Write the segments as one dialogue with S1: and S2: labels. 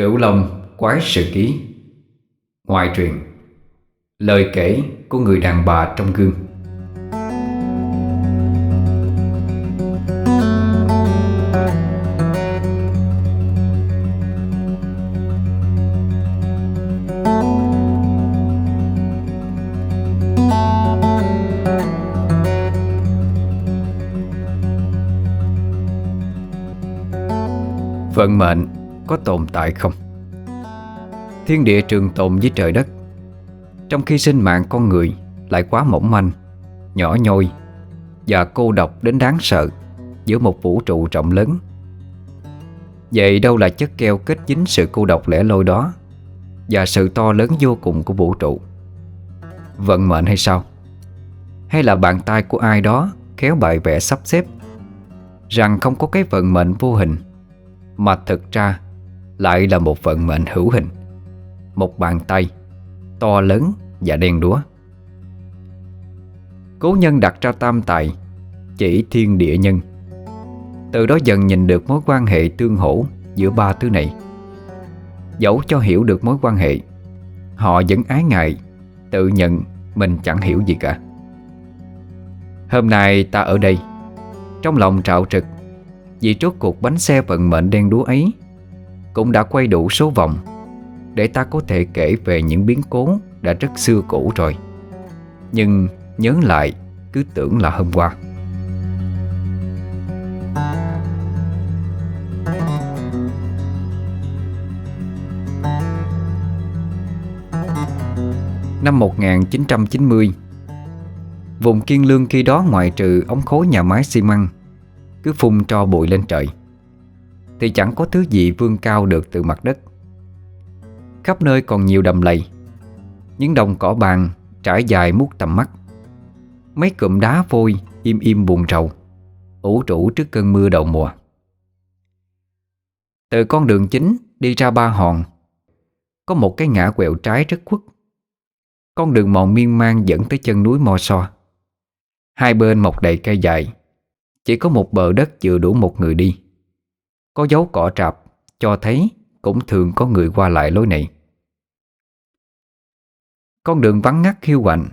S1: Cửu Long Quái Sự Ký. Ngoại truyền, Lời kể của người đàn bà trong gương. Tại không? Thiên địa trường tồn với trời đất Trong khi sinh mạng con người lại quá mỏng manh, Nhỏ nhoi Và cô độc đến đáng sợ Giữa một vũ trụ rộng lớn Vậy đâu là chất keo kết dính sự cô độc lẻ loi đó Và sự to lớn vô cùng của vũ trụ Vận mệnh hay sao? Hay là bàn tay của ai đó Khéo bài vẽ sắp xếp Rằng không có cái vận mệnh vô hình mà thực ra lại là một vận mệnh hữu hình. Một bàn tay, To lớn và đen đúa. Cố nhân đặt ra tam tài, Chỉ thiên địa nhân. Từ đó dần nhìn được mối quan hệ tương hỗ Giữa ba thứ này. Dẫu cho hiểu được mối quan hệ, Họ vẫn ái ngại, Tự nhận mình chẳng hiểu gì cả. Hôm nay ta ở đây, Trong lòng trạo trực, vì rốt cuộc bánh xe vận mệnh đen đúa ấy cũng đã quay đủ số vòng. Để ta có thể kể về những biến cố Đã rất xưa cũ rồi. Nhưng nhớ lại, Cứ tưởng là hôm qua. Năm 1990 Vùng Kiên Lương khi đó ngoại trừ ống khối nhà máy xi măng, cứ phun cho bụi lên trời. Thì chẳng có thứ gì vươn cao được từ mặt đất. Khắp nơi còn nhiều đầm lầy, Những đồng cỏ bàn trải dài mút tầm mắt. Mấy cụm đá vôi im im buồn rầu, ủ rũ trước cơn mưa đầu mùa. Từ con đường chính đi ra ba hòn, Có một cái ngã quẹo trái rất khuất. Con đường mòn miên man dẫn tới chân núi Mo So. Hai bên mọc đầy cây dài, chỉ có một bờ đất chừa đủ một người đi. Có dấu cỏ trạp, Cho thấy cũng thường có người qua lại lối này. Con đường vắng ngắt hiu quạnh.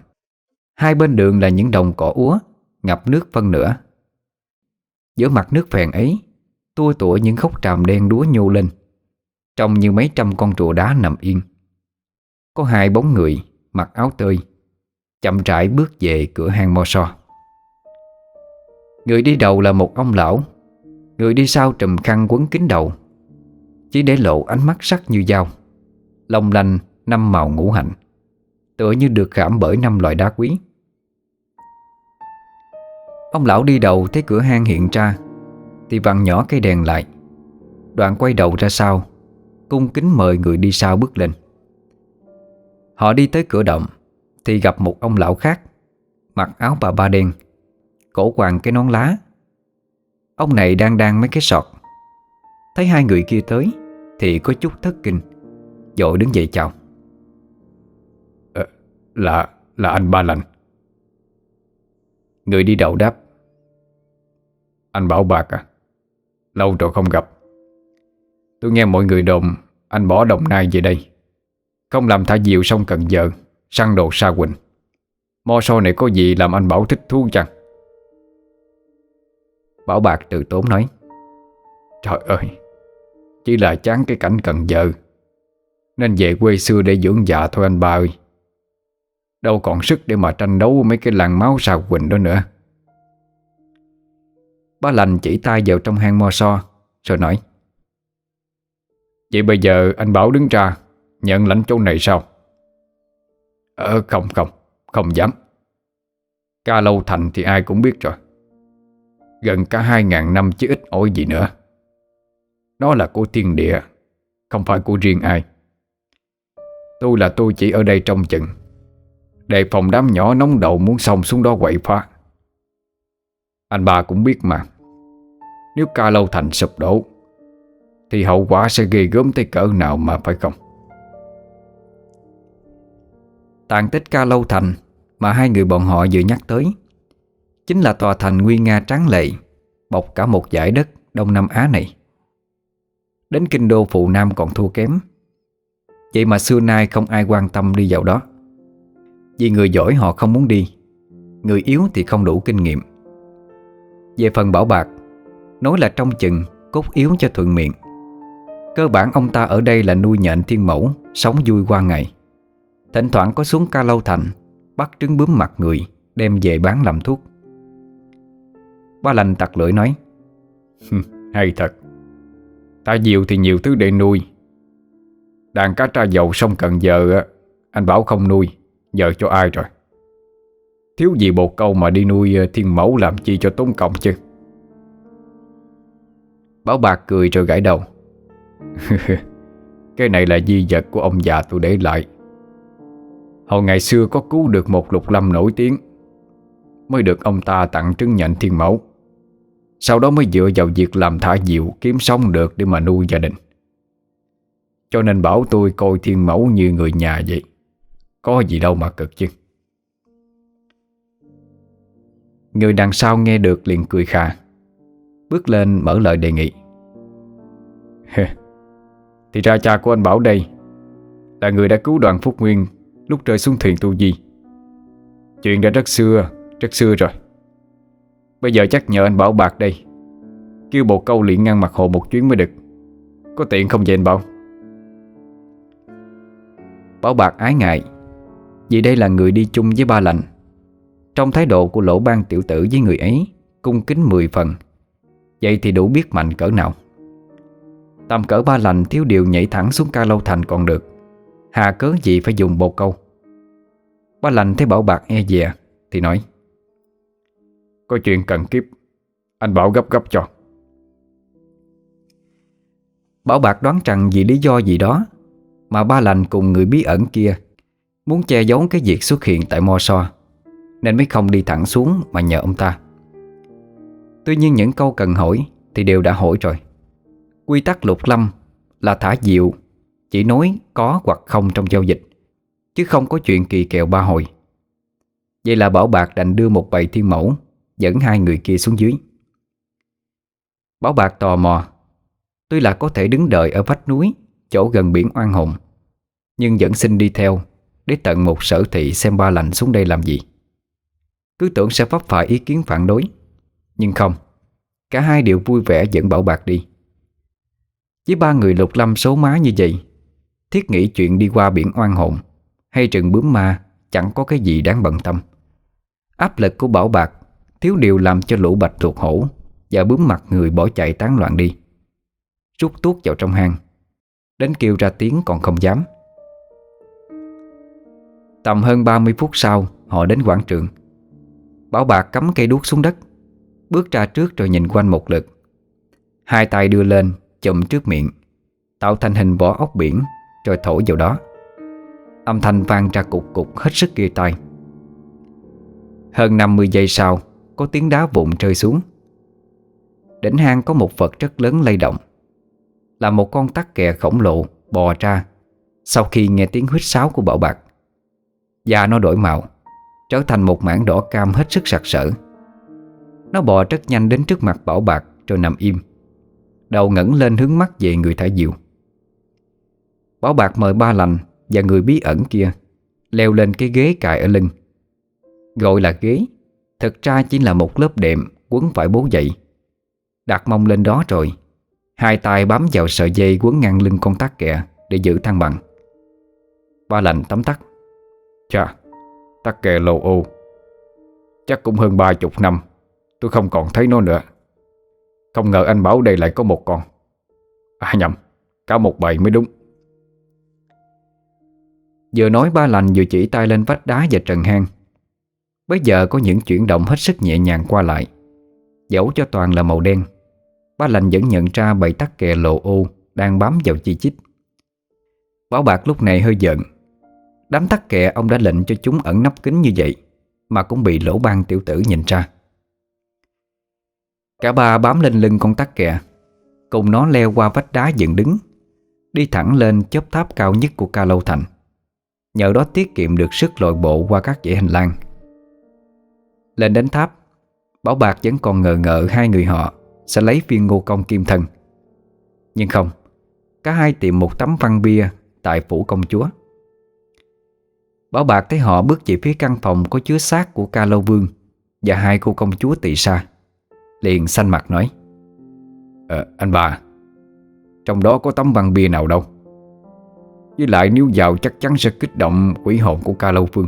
S1: Hai bên đường là những đồng cỏ úa, Ngập nước phân nửa. Giữa mặt nước phèn ấy, Tua tủa những khúc tràm đen đúa nhô lên, Trông như mấy trăm con rùa đá nằm yên. Có hai bóng người, Mặc áo tơi, Chậm rãi bước về cửa hang mo so. Người đi đầu là một ông lão Người đi sau trùm khăn quấn kín đầu. Chỉ để lộ ánh mắt sắc như dao. Long lanh, năm màu ngũ hạnh Tựa như được khảm bởi năm loại đá quý. Ông lão đi đầu thấy cửa hang hiện ra, Thì vặn nhỏ cây đèn lại. Đoạn quay đầu ra sau, Cung kính mời người đi sau bước lên. Họ đi tới cửa động, Thì gặp một ông lão khác, Mặc áo bà ba đen, Cổ quàng cái nón lá. Ông này đang đang mấy cái sọt. Thấy hai người kia tới Thì có chút thất kinh Dội đứng dậy chào. À, Là là anh Ba Lành. Người đi đầu đáp. Anh Bảo Bạc à? Lâu rồi không gặp. Tôi nghe mọi người đồn Anh bỏ Đồng Nai về đây. Không làm thả diều xong Cần Giờ Săn đồ Sa Quỳnh. Mo so này có gì làm anh Bảo thích thú chăng Bảo Bạc từ tốn nói. Trời ơi, Chỉ là chán cái cảnh cần giờ. Nên về quê xưa để dưỡng già thôi anh ba ơi. Đâu còn sức để mà tranh đấu mấy cái làng máu xào quỳnh đó nữa. Ba lành chỉ tay vào trong hang mo so, Rồi nói. Vậy bây giờ anh Bảo đứng ra, Nhận lãnh chỗ này sao? Ờ không không Không dám. Ca lâu thành thì ai cũng biết rồi. Gần cả hai ngàn năm chứ ít ỏi gì nữa. Nó là của thiên địa, Không phải của riêng ai. Tôi là tôi chỉ ở đây trong chừng. Đề phòng đám nhỏ nóng đầu muốn xông xuống đó quậy phá. Anh bà cũng biết mà. Nếu ca lâu thành sụp đổ, Thì hậu quả sẽ ghê gớm tới cỡ nào mà phải không? Tàn tích ca lâu thành Mà hai người bọn họ vừa nhắc tới Chính là tòa thành nguy nga tráng lệ, Bọc cả một giải đất Đông Nam Á này. Đến kinh đô phụ nam còn thua kém. Vậy mà xưa nay không ai quan tâm đi vào đó. Vì người giỏi họ không muốn đi, Người yếu thì không đủ kinh nghiệm. Về phần bảo bạc, Nói là trong chừng, Cốt yếu cho thuận miệng. Cơ bản ông ta ở đây là nuôi nhện thiên mẫu, Sống vui qua ngày. Thỉnh thoảng có xuống ca lâu thành, Bắt trứng bướm mặt người, Đem về bán làm thuốc. Ba lành tặc lưỡi nói. Hay thật. Ta nhiều thì nhiều thứ để nuôi. Đàn cá tra dầu sông Cần Giờ Anh bảo không nuôi, Giờ cho ai rồi? Thiếu gì bồ câu mà đi nuôi ờ, thiên mẫu Làm chi cho tốn cộng chứ? Bảo bạc cười rồi gãi đầu. Cái này là di vật của ông già tôi để lại. Hồi ngày xưa có cứu được một lục lâm nổi tiếng, Mới được ông ta tặng trứng nhận thiên mẫu. Sau đó mới dựa vào việc làm thả diệu Kiếm sống được để mà nuôi gia đình. Cho nên bảo tôi coi thiên mẫu như người nhà vậy. Có gì đâu mà cực chứ. Người đằng sau nghe được liền cười khà, Bước lên mở lời đề nghị. Thì ra cha của anh Bảo đây Là người đã cứu đoàn Phúc Nguyên Lúc rơi xuống thuyền tu di. Chuyện đã rất xưa Rất xưa rồi. Bây giờ chắc nhờ anh Bảo bạc đây. Kêu bộ câu liền ngăn mặt hồ một chuyến mới được. Có tiện không vậy anh Bảo? Bảo bạc ái ngại, Vì đây là người đi chung với ba lành. Trong thái độ của lỗ ban tiểu tử với người ấy, Cung kính 10 phần. Vậy thì đủ biết mạnh cỡ nào. Tầm cỡ ba lành thiếu điều nhảy thẳng xuống ca lâu thành còn được. Hà cớ gì phải dùng bồ câu? Ba lành thấy bảo bạc e dè, Thì nói có chuyện cần kiếp, Anh bảo gấp gấp cho. Bảo bạc đoán rằng vì lý do gì đó Mà ba lành cùng người bí ẩn kia Muốn che giấu cái việc xuất hiện tại Mo So, Nên mới không đi thẳng xuống Mà nhờ ông ta. Tuy nhiên những câu cần hỏi Thì đều đã hỏi rồi. Quy tắc lục lâm là thả diệu Chỉ nói có hoặc không trong giao dịch, Chứ không có chuyện kỳ kèo ba hồi. Vậy là Bảo Bạc đành đưa một bầy thiên mẫu Dẫn hai người kia xuống dưới. Bảo Bạc tò mò, Tuy là có thể đứng đợi ở vách núi, Chỗ gần biển oan hồn, Nhưng vẫn xin đi theo Để tận một sở thị xem ba lạnh xuống đây làm gì. Cứ tưởng sẽ vấp phải ý kiến phản đối, Nhưng không, Cả hai đều vui vẻ dẫn Bảo Bạc đi. Với ba người lục lâm số má như vậy, Thiết nghĩ chuyện đi qua biển oan hồn Hay rừng bướm ma Chẳng có cái gì đáng bận tâm. Áp lực của bảo bạc Thiếu điều làm cho lũ bạch thuộc hổ Và bướm mặt người bỏ chạy tán loạn đi. Rút tuốt vào trong hang, Đến kêu ra tiếng còn không dám. Tầm hơn 30 phút sau, Họ đến quảng trường. Bảo bạc cắm cây đuốc xuống đất, Bước ra trước rồi nhìn quanh một lượt. Hai tay đưa lên, chụm trước miệng, Tạo thành hình vỏ ốc biển Rồi thổi vào đó. Âm thanh vang ra cục cục hết sức ghê tai. Hơn 50 giây sau có tiếng đá vụn rơi xuống. Đỉnh hang có một vật rất lớn lay động, Là một con tắc kè khổng lồ bò ra Sau khi nghe tiếng huýt sáo của bảo bạc. Da nó đổi màu, Trở thành một mảng đỏ cam hết sức sặc sỡ. Nó bò rất nhanh đến trước mặt bảo bạc Rồi nằm im, Đầu ngẩng lên hướng mắt về người thả diều. Bảo bạc mời ba lành Và người bí ẩn kia Leo lên cái ghế cài ở lưng, Gọi là ghế. Thực ra chỉ là một lớp đệm, Quấn phải bố dậy. Đặt mông lên đó rồi. Hai tay bám vào sợi dây quấn ngang lưng con tắc kẹ Để giữ thăng bằng. Ba lành tắm tắt Chà Tắc kè lồ ô. Chắc cũng hơn ba chục năm, Tôi không còn thấy nó nữa. Không ngờ anh bảo đây lại có một con. À nhầm, Cả một bầy mới đúng. Vừa nói ba lành vừa chỉ tay lên vách đá và trần hang. Bây giờ có những chuyển động hết sức nhẹ nhàng qua lại. Dẫu cho toàn là màu đen, Ba lành vẫn nhận ra bầy tắc kè lộ ô Đang bám vào chi chít. Báo bạc lúc này hơi giận. Đám tắc kè ông đã lệnh cho chúng ẩn nấp kín như vậy Mà cũng bị lỗ ban tiểu tử nhìn ra. Cả ba bám lên lưng con tắc kè, Cùng nó leo qua vách đá dựng đứng, Đi thẳng lên chớp tháp cao nhất của ca lâu thành. Nhờ đó tiết kiệm được sức lội bộ qua các dãy hành lang. Lên đến tháp. Bảo Bạc vẫn còn ngờ ngợ hai người họ Sẽ lấy viên ngô công kim thân Nhưng không Cả hai tìm một tấm văn bia Tại phủ công chúa. Bảo Bạc thấy họ bước về phía căn phòng Có chứa xác của ca lâu vương Và hai cô công chúa tỳ sa Liền xanh mặt nói ờ, Anh bà Trong đó có tấm văn bia nào đâu? Với lại nếu vào chắc chắn sẽ kích động Quỷ hồn của ca lâu vương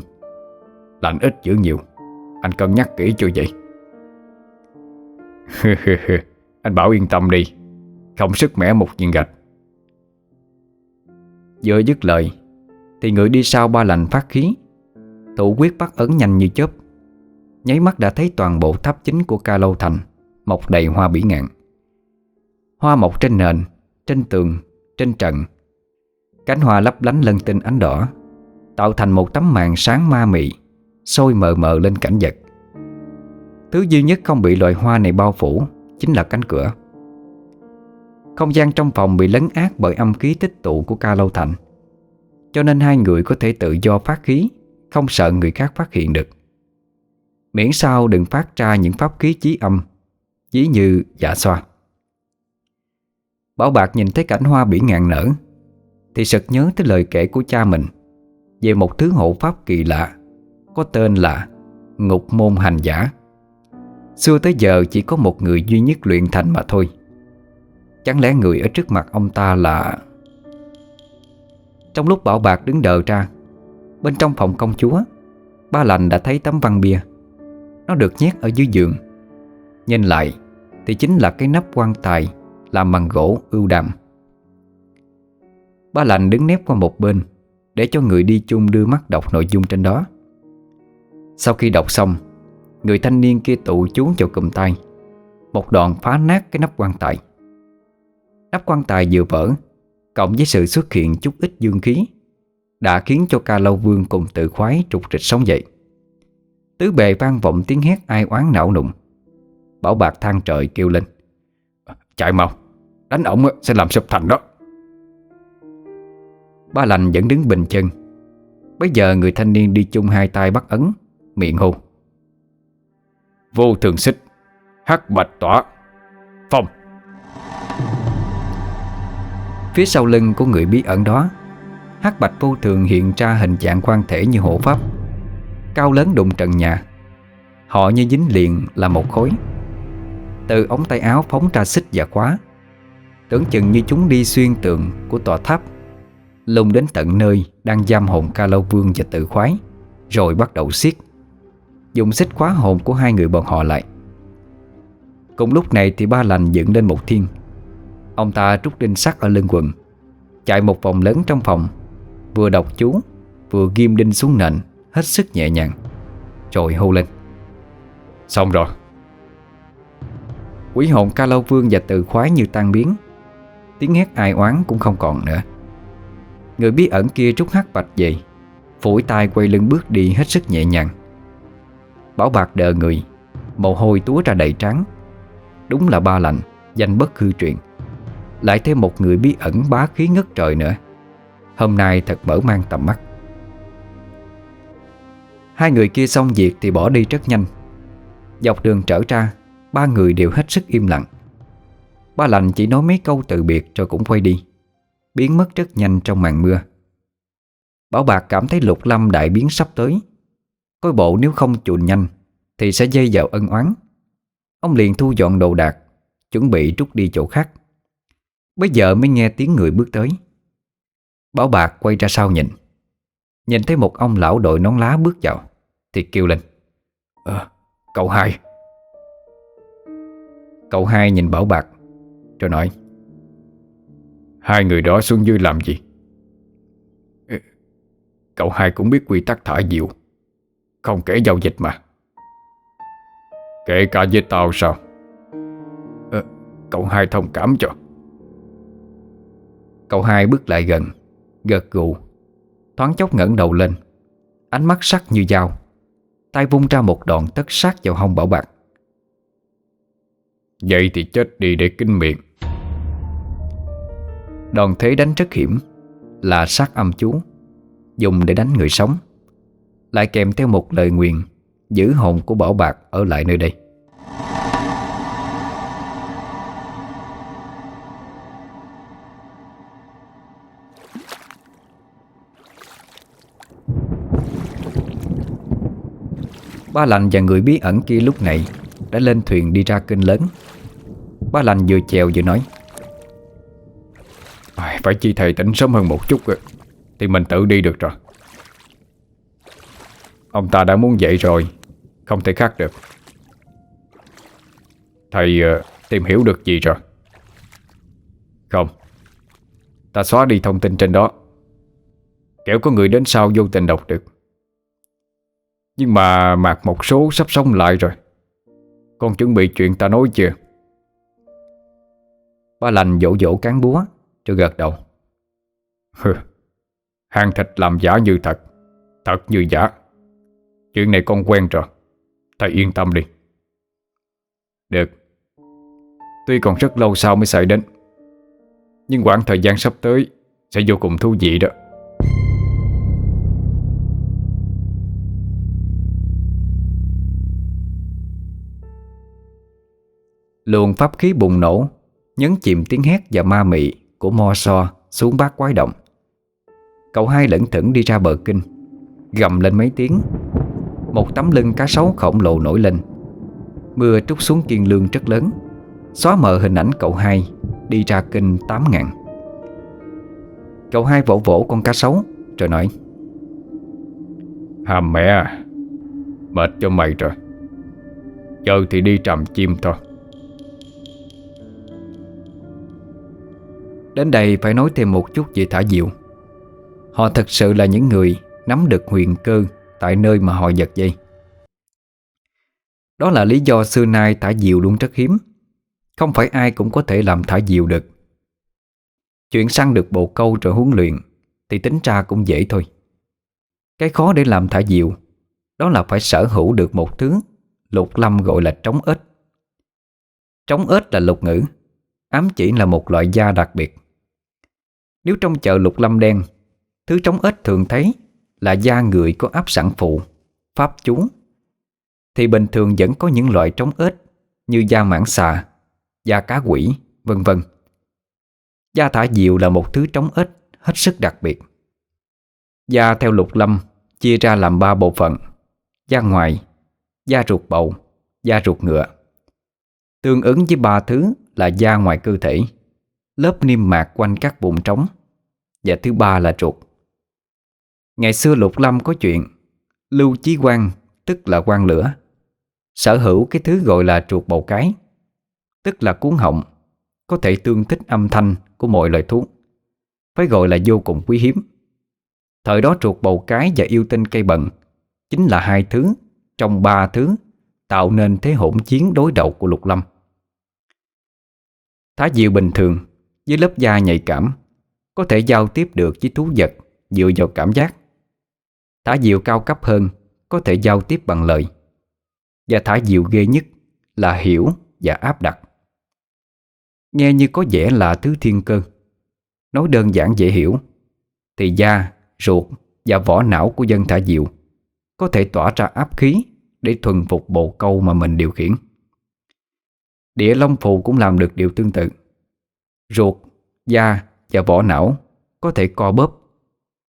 S1: Lạnh ít dữ nhiều. Anh cân nhắc kỹ cho vậy? Anh bảo yên tâm đi. Không sức mẻ một viên gạch. Vừa dứt lời Thì người đi sau ba lành phát khí. Thủ quyết bắt ấn nhanh như chớp. Nháy mắt đã thấy toàn bộ tháp chính của ca lâu thành Mọc đầy hoa bỉ ngạn. Hoa mọc trên nền Trên tường, trên trần. Cánh hoa lấp lánh lân tinh ánh đỏ Tạo thành một tấm màn sáng ma mị. Sôi mờ mờ lên cảnh vật. Thứ duy nhất không bị loài hoa này bao phủ Chính là cánh cửa. Không gian trong phòng bị lấn át Bởi âm khí tích tụ của ca lâu thành, Cho nên hai người có thể tự do phát khí, Không sợ người khác phát hiện được. Miễn sao đừng phát ra những pháp khí chí âm Chí như dạ xoa. Bảo Bạc nhìn thấy cảnh hoa bỉ ngàn nở, Thì sực nhớ tới lời kể của cha mình Về một thứ hộ pháp kỳ lạ. Có tên là Ngục môn hành giả. Xưa tới giờ chỉ có một người duy nhất luyện thành mà thôi. Chẳng lẽ người ở trước mặt ông ta là Trong lúc Bảo Bạc đứng đờ ra, Bên trong phòng công chúa, Ba lành đã thấy tấm văn bia. Nó được nhét ở dưới giường. Nhìn lại Thì chính là cái nắp quan tài Làm bằng gỗ ưu đàm Ba lành đứng nép qua một bên Để cho người đi chung đưa mắt đọc nội dung trên đó. Sau khi đọc xong, Người thanh niên kia tụ chú vào cụm tay. Một đoạn phá nát cái nắp quan tài. Nắp quan tài vừa vỡ, Cộng với sự xuất hiện chút ít dương khí, Đã khiến cho ca lâu vương cùng tự khoái trục trịch sống dậy. Tứ bề vang vọng tiếng hét ai oán não nụng. Bảo bạc than trời kêu lên, Chạy mau, Đánh ổng sẽ làm sụp thành đó. Ba lành vẫn đứng bình chân. Bây giờ người thanh niên đi chung hai tay bắt ấn Miệng hô Vô thường xích, Hắc bạch tỏa, Phong. Phía sau lưng của người bí ẩn đó, Hắc bạch vô thường hiện ra hình dạng quan thể như hổ pháp, Cao lớn đụng trần nhà. Họ như dính liền là một khối. Từ ống tay áo phóng ra xích và khóa, Tưởng chừng như chúng đi xuyên tường của tòa tháp, Lùng đến tận nơi Đang giam hồn ca lâu vương và tự khoái, Rồi bắt đầu xiết Dùng xích khóa hồn của hai người bọn họ lại. Cùng lúc này thì ba lành dựng lên một thiên. Ông ta trút đinh sắt ở lưng quần, Chạy một vòng lớn trong phòng, Vừa đọc chú, Vừa ghim đinh xuống nền, Hết sức nhẹ nhàng. Rồi hô lên. Xong rồi. Quỷ hồn ca lâu vương và tự khoái như tan biến. Tiếng hét ai oán cũng không còn nữa. Người bí ẩn kia trút hắc bạch về, Phủi tay quay lưng bước đi hết sức nhẹ nhàng. Bảo bạc đờ người. Mồ hôi túa ra đầy trắng Đúng là ba lạnh Danh bất hư truyền. Lại thêm một người bí ẩn bá khí ngất trời nữa. Hôm nay thật mở mang tầm mắt. Hai người kia xong việc thì bỏ đi rất nhanh. Dọc đường trở ra, Ba người đều hết sức im lặng. Ba lành chỉ nói mấy câu từ biệt rồi cũng quay đi. Biến mất rất nhanh trong màn mưa. Bảo Bạc cảm thấy lục lâm đại biến sắp tới. Coi bộ nếu không chuồn nhanh Thì sẽ dây vào ân oán. Ông liền thu dọn đồ đạc Chuẩn bị rút đi chỗ khác. Bây giờ mới nghe tiếng người bước tới. Bảo Bạc quay ra sau nhìn. Nhìn thấy một ông lão đội nón lá bước vào Thì kêu lên. À, Cậu hai. Cậu hai nhìn Bảo Bạc Rồi nói. Hai người đó xuống dưới làm gì? Ờ, cậu hai cũng biết quy tắc thả diệu không kể giao dịch mà. Kể cả với tao sao? À, Cậu hai thông cảm cho. Cậu hai bước lại gần Gật gù. Thoáng chốc ngẩng đầu lên. Ánh mắt sắc như dao. Tay vung ra một đòn tất sát vào hông bảo bạc. Vậy thì chết đi để kinh miệng. Đòn thế đánh rất hiểm Là sát âm chú Dùng để đánh người sống. Lại kèm theo một lời nguyện Giữ hồn của Bảo Bạc ở lại nơi đây. Ba lành và người bí ẩn kia lúc này Đã lên thuyền đi ra kênh lớn. Ba lành vừa chèo vừa nói Phải chi thầy tỉnh sớm hơn một chút Thì mình tự đi được rồi. Ông ta đã muốn dậy rồi. Không thể khác được. Thầy uh, tìm hiểu được gì rồi? Không. Ta xóa đi thông tin trên đó. Kẻo có người đến sau vô tình đọc được. Nhưng mà Mạc một số sắp sống lại rồi. Con chuẩn bị chuyện ta nói chưa? Ba lành dỗ dỗ cán búa Rồi gật đầu. Hừ Hàng thịt làm giả như thật. Thật như giả. Chuyện này con quen rồi. Thầy yên tâm đi. Được. Tuy còn rất lâu sau mới xảy đến, Nhưng quãng thời gian sắp tới Sẽ vô cùng thú vị đó. Luồng pháp khí bùng nổ, Nhấn chìm tiếng hét và ma mị Của mo so xuống bát quái động. Cậu hai lẫn thẩn đi ra bờ kinh, Gầm lên mấy tiếng. Một tấm lưng cá sấu khổng lồ nổi lên. Mưa trút xuống kiên lương rất lớn Xóa mờ hình ảnh cậu hai Đi ra kinh tám ngàn. Cậu hai vỗ vỗ con cá sấu Rồi nói Hàm mẹ Mệt cho mày rồi. Giờ thì đi trầm chim thôi. Đến đây phải nói thêm một chút về thả diệu. Họ thật sự là những người Nắm được huyền cơ Tại nơi mà họ giật dây. Đó là lý do xưa nay thả diều luôn rất hiếm. Không phải ai cũng có thể làm thả diều được. Chuyện săn được bộ câu rồi huấn luyện Thì tính ra cũng dễ thôi. Cái khó để làm thả diều, Đó là phải sở hữu được một thứ Lục lâm gọi là trống ếch. Trống ếch là lục ngữ, Ám chỉ là một loại da đặc biệt. Nếu trong chợ lục lâm đen, Thứ trống ếch thường thấy là da người có áp sẵn phụ, Pháp chú. Thì bình thường vẫn có những loại trống ếch Như da mãng xà, Da cá quỷ, vân vân. Da thả diều là một thứ trống ếch Hết sức đặc biệt. Da theo lục lâm Chia ra làm ba bộ phận, Da ngoài, Da ruột bầu, Da ruột ngựa. Tương ứng với ba thứ là da ngoài cơ thể, Lớp niêm mạc quanh các vùng trống Và thứ ba là ruột. Ngày xưa Lục Lâm có chuyện, Lưu Chí Quang, Tức là quan lửa, Sở hữu cái thứ gọi là chuột bầu cái, Tức là cuốn họng, Có thể tương thích âm thanh của mọi loài thú, Phải gọi là vô cùng quý hiếm. Thời đó chuột bầu cái và yêu tinh cây bận Chính là hai thứ Trong ba thứ Tạo nên thế hỗn chiến đối đầu của Lục Lâm. Thá Diệu bình thường, Với lớp da nhạy cảm, Có thể giao tiếp được với thú vật Dựa vào cảm giác. Thả diều cao cấp hơn Có thể giao tiếp bằng lời. Và thả diều ghê nhất Là hiểu và áp đặt. Nghe như có vẻ là thứ thiên cơ. Nói đơn giản dễ hiểu Thì da, ruột và vỏ não của dân thả diều Có thể tỏa ra áp khí Để thuần phục bộ câu mà mình điều khiển. Địa Long Phù cũng làm được điều tương tự. Ruột, da và vỏ não Có thể co bóp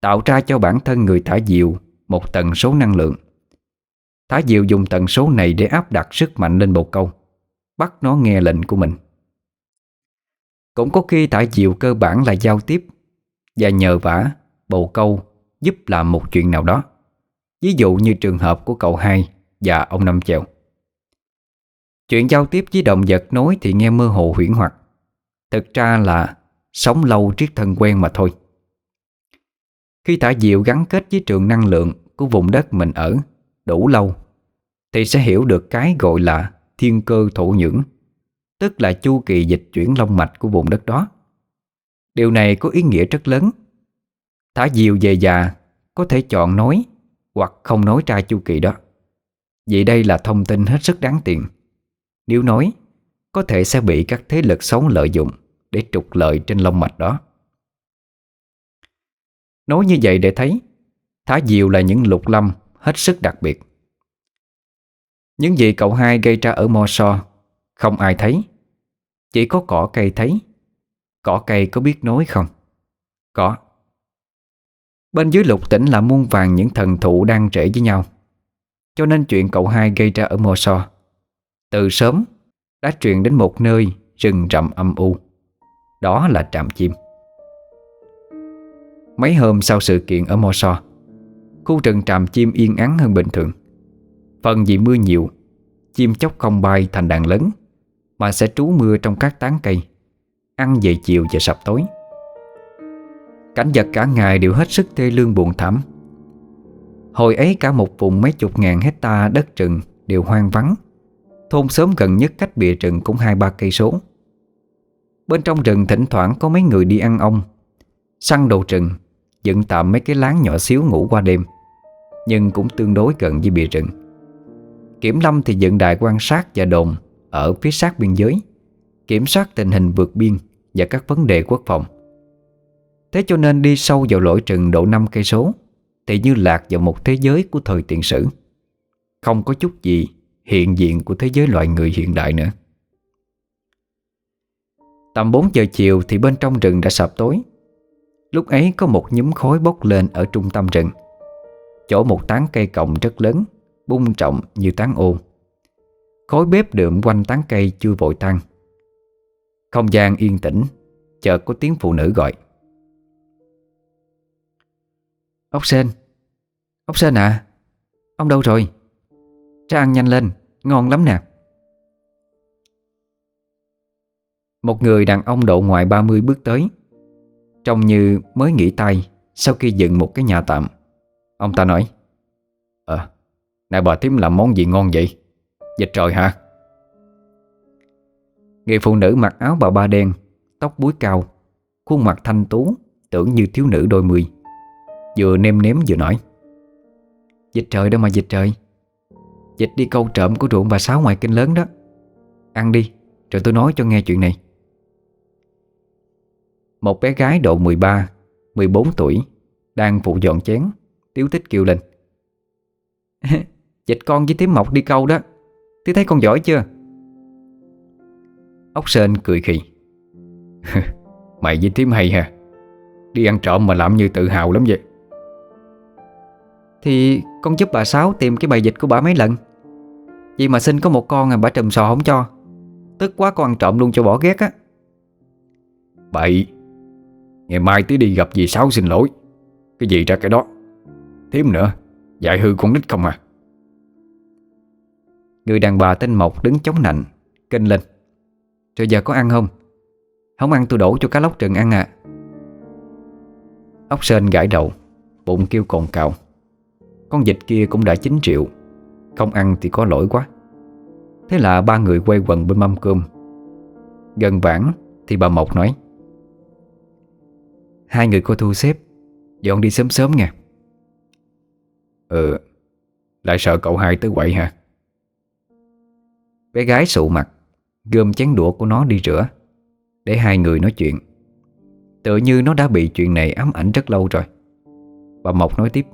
S1: Tạo ra cho bản thân người thả diều Một tần số năng lượng. Thả diều dùng tần số này để áp đặt sức mạnh lên bồ câu, Bắt nó nghe lệnh của mình. Cũng có khi thả diều cơ bản là giao tiếp Và nhờ vả bồ câu giúp làm một chuyện nào đó. Ví dụ như trường hợp của cậu hai và ông Năm Chèo. Chuyện giao tiếp với động vật nói thì nghe mơ hồ huyễn hoặc, Thực ra là sống lâu triết thân quen mà thôi. Khi thả diệu gắn kết với trường năng lượng của vùng đất mình ở, đủ lâu, Thì sẽ hiểu được cái gọi là thiên cơ thổ nhưỡng, Tức là chu kỳ dịch chuyển long mạch của vùng đất đó. Điều này có ý nghĩa rất lớn. Thả diều về già có thể chọn nói hoặc không nói ra chu kỳ đó. Vậy đây là thông tin hết sức đáng tiền. Nếu nói, Có thể sẽ bị các thế lực xấu lợi dụng Để trục lợi trên long mạch đó. Nói như vậy để thấy Thá diều là những lục lâm Hết sức đặc biệt. Những gì cậu hai gây ra ở Mo So, Không ai thấy. Chỉ có cỏ cây thấy. Cỏ cây có biết nói không? Có. Bên dưới lục tỉnh là muôn vàng những thần thụ đang rễ với nhau. Cho nên chuyện cậu hai gây ra ở mo So, Từ sớm đã truyền đến một nơi rừng rậm âm u. Đó là trạm chim. Mấy hôm sau sự kiện ở Mò So Khu rừng tràm chim yên ắng hơn bình thường. Phần vì mưa nhiều, Chim chóc không bay thành đàn lớn, Mà sẽ trú mưa trong các tán cây, Ăn về chiều và sập tối. Cảnh vật cả ngày đều hết sức thê lương buồn thảm. Hồi ấy cả một vùng mấy chục ngàn hecta đất rừng đều hoang vắng. Thôn xóm gần nhất cách bìa rừng cũng hai ba cây số. Bên trong rừng thỉnh thoảng có mấy người đi ăn ong Săn đồ rừng Dựng tạm mấy cái láng nhỏ xíu ngủ qua đêm, Nhưng cũng tương đối gần với bìa rừng. Kiểm lâm thì dựng đài quan sát và đồn Ở phía sát biên giới, Kiểm soát tình hình vượt biên Và các vấn đề quốc phòng. Thế cho nên đi sâu vào lỗi rừng độ 5 cây số, Thì như lạc vào một thế giới của thời tiền sử. Không có chút gì hiện diện của thế giới loài người hiện đại nữa. Tầm 4 giờ chiều thì bên trong rừng đã sập tối. Lúc ấy có một nhúm khói bốc lên ở trung tâm rừng. Chỗ một tán cây cọng rất lớn, Bung trọng như tán ô. Khói bếp đượm quanh tán cây chưa vội tan. Không gian yên tĩnh, Chợt có tiếng phụ nữ gọi. Ốc sen Ốc sen à Ông đâu rồi? Ra ăn nhanh lên, Ngon lắm nè. Một người đàn ông độ ngoài 30 bước tới Trông như mới nghỉ tay Sau khi dựng một cái nhà tạm. Ông ta nói Ờ Này bà tím làm món gì ngon vậy? Dịch trời hả? Người phụ nữ mặc áo bà ba đen, Tóc búi cao, Khuôn mặt thanh tú, Tưởng như thiếu nữ đôi mươi, Vừa nêm nếm vừa nói, Dịch trời đâu mà dịch trời? Dịch đi câu trộm của ruộng bà Sáu ngoài kinh lớn đó. Ăn đi, Rồi tôi nói cho nghe chuyện này. Một bé gái độ 13 14 tuổi, Đang phụ dọn chén, Tiếu tích kêu lên. Dịch con với tím mọc đi câu đó. Tiếu thấy con giỏi chưa? Ốc sên cười khì. Mày với tím hay ha? Đi ăn trộm mà làm như tự hào lắm vậy. Thì con giúp bà Sáu tìm cái bài dịch của bà mấy lần. Vậy mà xin có một con à bà trùm sò không cho. Tức quá con ăn trộm luôn cho bỏ ghét á.
S2: Bậy. Ngày mai tí đi gặp dì Sáu xin lỗi. Cái gì ra cái đó? Thêm nữa, Dạy hư con nít không à?
S1: Người đàn bà tên Mộc đứng chống nạnh, Kênh lên. Rồi giờ có ăn không? Không ăn, tôi đổ cho cá lóc trừng ăn à. Ốc sên gãi đầu, Bụng kêu cồn cào. Con vịt kia cũng đã 9 triệu. Không ăn thì có lỗi quá. Thế là ba người quay quần bên mâm cơm. Gần vãn thì bà Mộc nói Hai người cô thu xếp. Dọn đi sớm sớm nha.
S2: Ừ Lại sợ cậu hai tới quậy hả?
S1: Bé gái sụ mặt Gom chén đũa của nó đi rửa Để hai người nói chuyện. Tựa như nó đã bị chuyện này ám ảnh rất lâu rồi. Bà Mộc nói tiếp.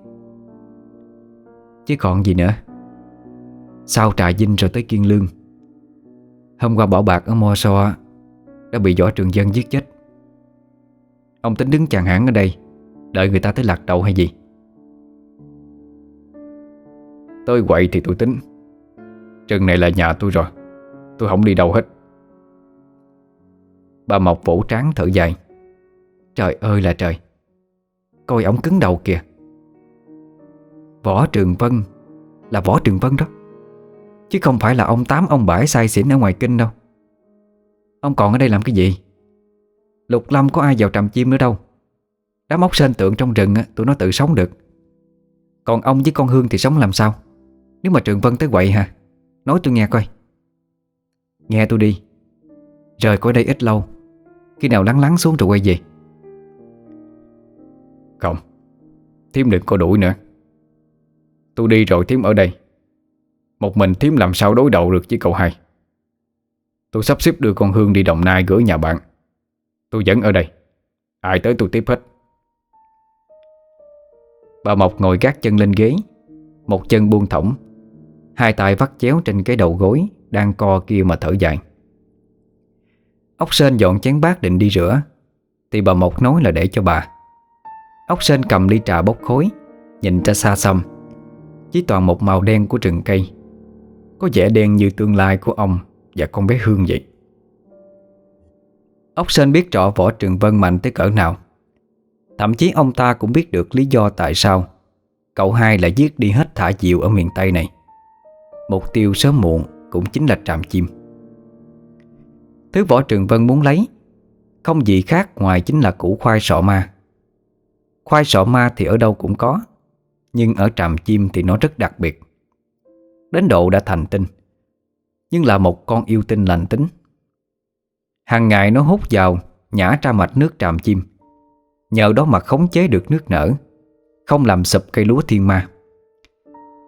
S1: Chứ còn gì nữa? Sau trà dinh rồi tới Kiên Lương? Hôm qua bỏ bạc ở Mo So Đã bị võ trường dân giết chết Ông tính đứng chàng hãng ở đây, Đợi người ta tới lạc đầu hay gì?
S2: Tới quậy thì tôi tính. Rừng này là nhà tôi rồi, Tôi không đi đâu hết.
S1: Bà Mộc vỗ tráng thở dài. Trời ơi là trời, Coi ổng cứng đầu kìa. Võ Trường Vân, Là Võ Trường Vân đó. Chứ không phải là ông Tám, ông Bãi sai xỉn ở ngoài kinh đâu. Ông còn ở đây làm cái gì? Lục Lâm có ai vào trầm chim nữa đâu. Đám ốc sên tượng trong rừng Tụi nó tự sống được. Còn ông với con Hương thì sống làm sao? Nếu mà Trường Vân tới quậy hả? Nói tôi nghe coi. Nghe tôi đi. Rời khỏi đây ít lâu. Khi nào lắng lắng xuống rồi quay về.
S2: Không. Thiếm đừng có đuổi nữa. Tôi đi rồi Thiếm ở đây. Một mình Thiếm làm sao đối đầu được với cậu hai? Tôi sắp xếp đưa con Hương đi Đồng Nai gửi nhà bạn. Tôi vẫn ở đây. Ai tới tôi tiếp hết.
S1: Bà Mộc ngồi gác chân lên ghế, Một chân buông thõng, Hai tay vắt chéo trên cái đầu gối Đang co kia mà thở dài. Ốc sên dọn chén bát định đi rửa, Thì bà Mộc nói là để cho bà. Ốc sên cầm ly trà bốc khối Nhìn ra xa xăm, Chỉ toàn một màu đen của rừng cây. Có vẻ đen như tương lai của ông Và con bé Hương vậy. Ốc Sơn biết rõ võ Trường Vân mạnh tới cỡ nào. Thậm chí ông ta cũng biết được lý do tại sao Cậu hai lại giết đi hết thả diều ở miền Tây này. Mục tiêu sớm muộn cũng chính là trạm chim. Thứ võ Trường Vân muốn lấy Không gì khác ngoài chính là củ khoai sọ ma. Khoai sọ ma thì ở đâu cũng có, Nhưng ở trạm chim thì nó rất đặc biệt. Đến độ đã thành tinh, Nhưng là một con yêu tinh lành tính. Hàng ngày nó hút vào, Nhả ra mạch nước tràm chim. Nhờ đó mà khống chế được nước nở, Không làm sụp cây lúa thiên ma.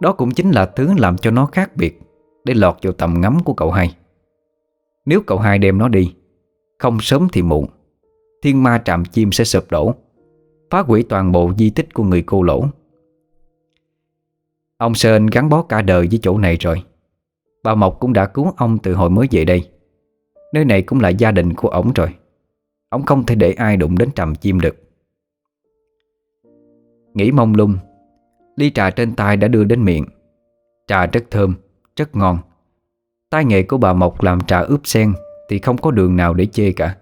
S1: Đó cũng chính là thứ làm cho nó khác biệt, Để lọt vào tầm ngắm của cậu hai. Nếu cậu hai đem nó đi, Không sớm thì muộn, Thiên ma trạm chim sẽ sụp đổ, Phá hủy toàn bộ di tích của người cô lỗ. Ông Sơn gắn bó cả đời với chỗ này rồi. Bà Mộc cũng đã cứu ông từ hồi mới về đây. Nơi này cũng là gia đình của ổng rồi. Ổng không thể để ai đụng đến trầm chim được. Nghĩ mông lung Ly trà trên tay đã đưa đến miệng. Trà rất thơm, rất ngon. Tay nghề của bà Mộc làm trà ướp sen Thì không có đường nào để chê cả.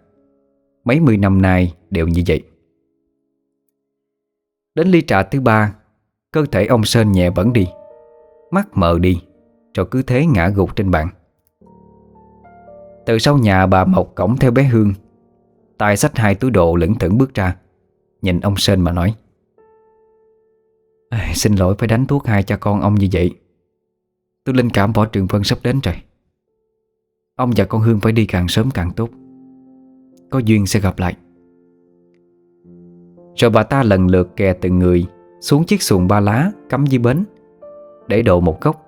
S1: Mấy mươi năm nay đều như vậy. Đến ly trà thứ ba Cơ thể ông Sơn nhẹ bẩn đi. Mắt mờ đi Rồi cứ thế ngã gục trên bàn. Từ sau nhà bà Mộc cổng theo bé Hương. Tài xách hai túi đồ lững thững bước ra, Nhìn ông Sơn mà nói. Xin lỗi, phải đánh thuốc hai cha con ông như vậy. Tôi linh cảm võ trường vân sắp đến rồi. Ông và con Hương phải đi càng sớm càng tốt. Có duyên sẽ gặp lại. Rồi bà ta lần lượt kè từng người Xuống chiếc xuồng ba lá cắm dưới bến, Để độ một góc,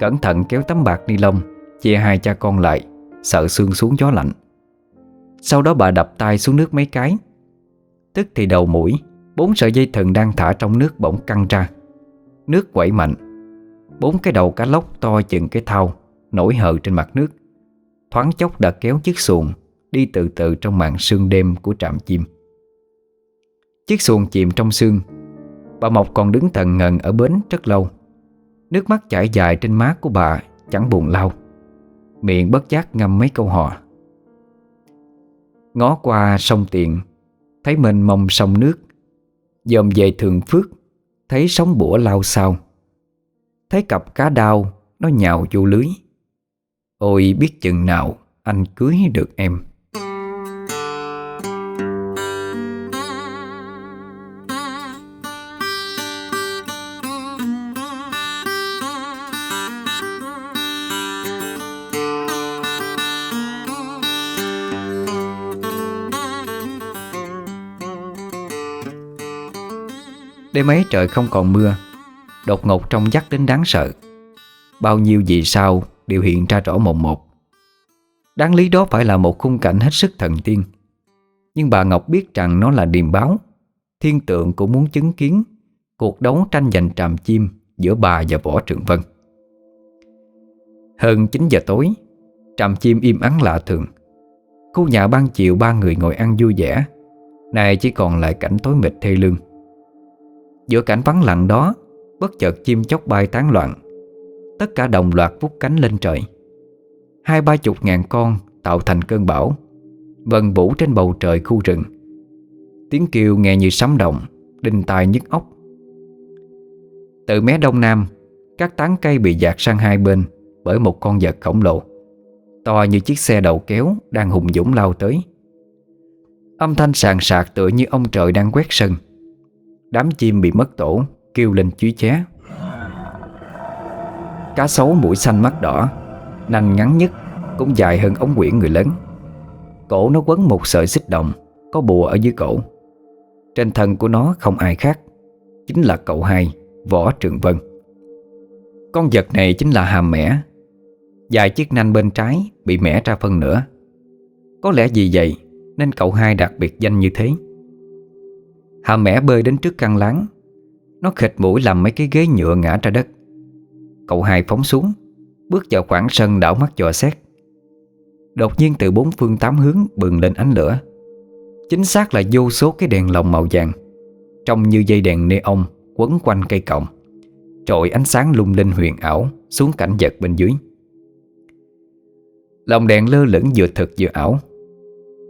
S1: Cẩn thận kéo tấm bạc ni lông Chia hai cha con lại. Sợ xương xuống gió lạnh. Sau đó bà đập tay xuống nước mấy cái. Tức thì đầu mũi, Bốn sợi dây thần đang thả trong nước bỗng căng ra. Nước quẩy mạnh. Bốn cái đầu cá lóc to chừng cái thau, Nổi hờ trên mặt nước. Thoáng chốc đã kéo chiếc xuồng Đi từ từ trong màn sương đêm của trạm chim. Chiếc xuồng chìm trong sương. Bà Mộc còn đứng thần ngần ở bến rất lâu. Nước mắt chảy dài trên má của bà Chẳng buồn lau. Miệng bất giác ngâm mấy câu hò. Ngó qua sông Tiền, Thấy mênh mông sông nước. Dòm về thường phước, Thấy sóng bủa lao sao Thấy cặp cá đao, Nó nhào vô lưới. Ôi biết chừng nào Anh cưới được em. Đêm ấy trời không còn mưa, Đột ngột trong dắt đến đáng sợ. Bao nhiêu gì sao đều hiện ra rõ mồn một. Đáng lý đó phải là một khung cảnh hết sức thần tiên. Nhưng bà Ngọc biết rằng nó là điềm báo. Thiên tượng cũng muốn chứng kiến Cuộc đấu tranh giành tràm chim Giữa bà và Võ Trường Vân. Hơn 9 giờ tối, Tràm chim im ắng lạ thường. Khu nhà ban chiều ba người ngồi ăn vui vẻ. Này chỉ còn lại cảnh tối mịt thê lương. Giữa cảnh vắng lặng đó, Bất chợt chim chóc bay tán loạn. Tất cả đồng loạt vút cánh lên trời. Hai ba chục ngàn con Tạo thành cơn bão, Vần vũ trên bầu trời khu rừng. Tiếng kêu nghe như sấm động, Đinh tai nhức óc. Từ mé đông nam, Các tán cây bị dạt sang hai bên Bởi một con vật khổng lồ, To như chiếc xe đầu kéo Đang hùng dũng lao tới. Âm thanh sàn sạc tựa như ông trời đang quét sân. Đám chim bị mất tổ, Kêu lên chúi ché. Cá sấu mũi xanh mắt đỏ, Nành ngắn nhất, Cũng dài hơn ống quyển người lớn. Cổ nó quấn một sợi xích đồng, Có bùa ở dưới cổ. Trên thân của nó không ai khác, Chính là cậu hai, Võ Trường Vân. Con vật này chính là hàm mẻ. Dài chiếc nanh bên trái Bị mẻ ra phân nữa Có lẽ vì vậy, Nên cậu hai đặc biệt danh như thế. Hà mẻ bơi đến trước căn láng Nó khịch mũi làm mấy cái ghế nhựa ngã ra đất. Cậu hai phóng xuống, Bước vào khoảng sân đảo mắt dò xét. Đột nhiên từ bốn phương tám hướng bừng lên ánh lửa. Chính xác là vô số cái đèn lồng màu vàng, Trông như dây đèn neon quấn quanh cây cọng, Trội ánh sáng lung linh huyền ảo Xuống cảnh vật bên dưới. Lòng đèn lơ lửng vừa thực vừa ảo.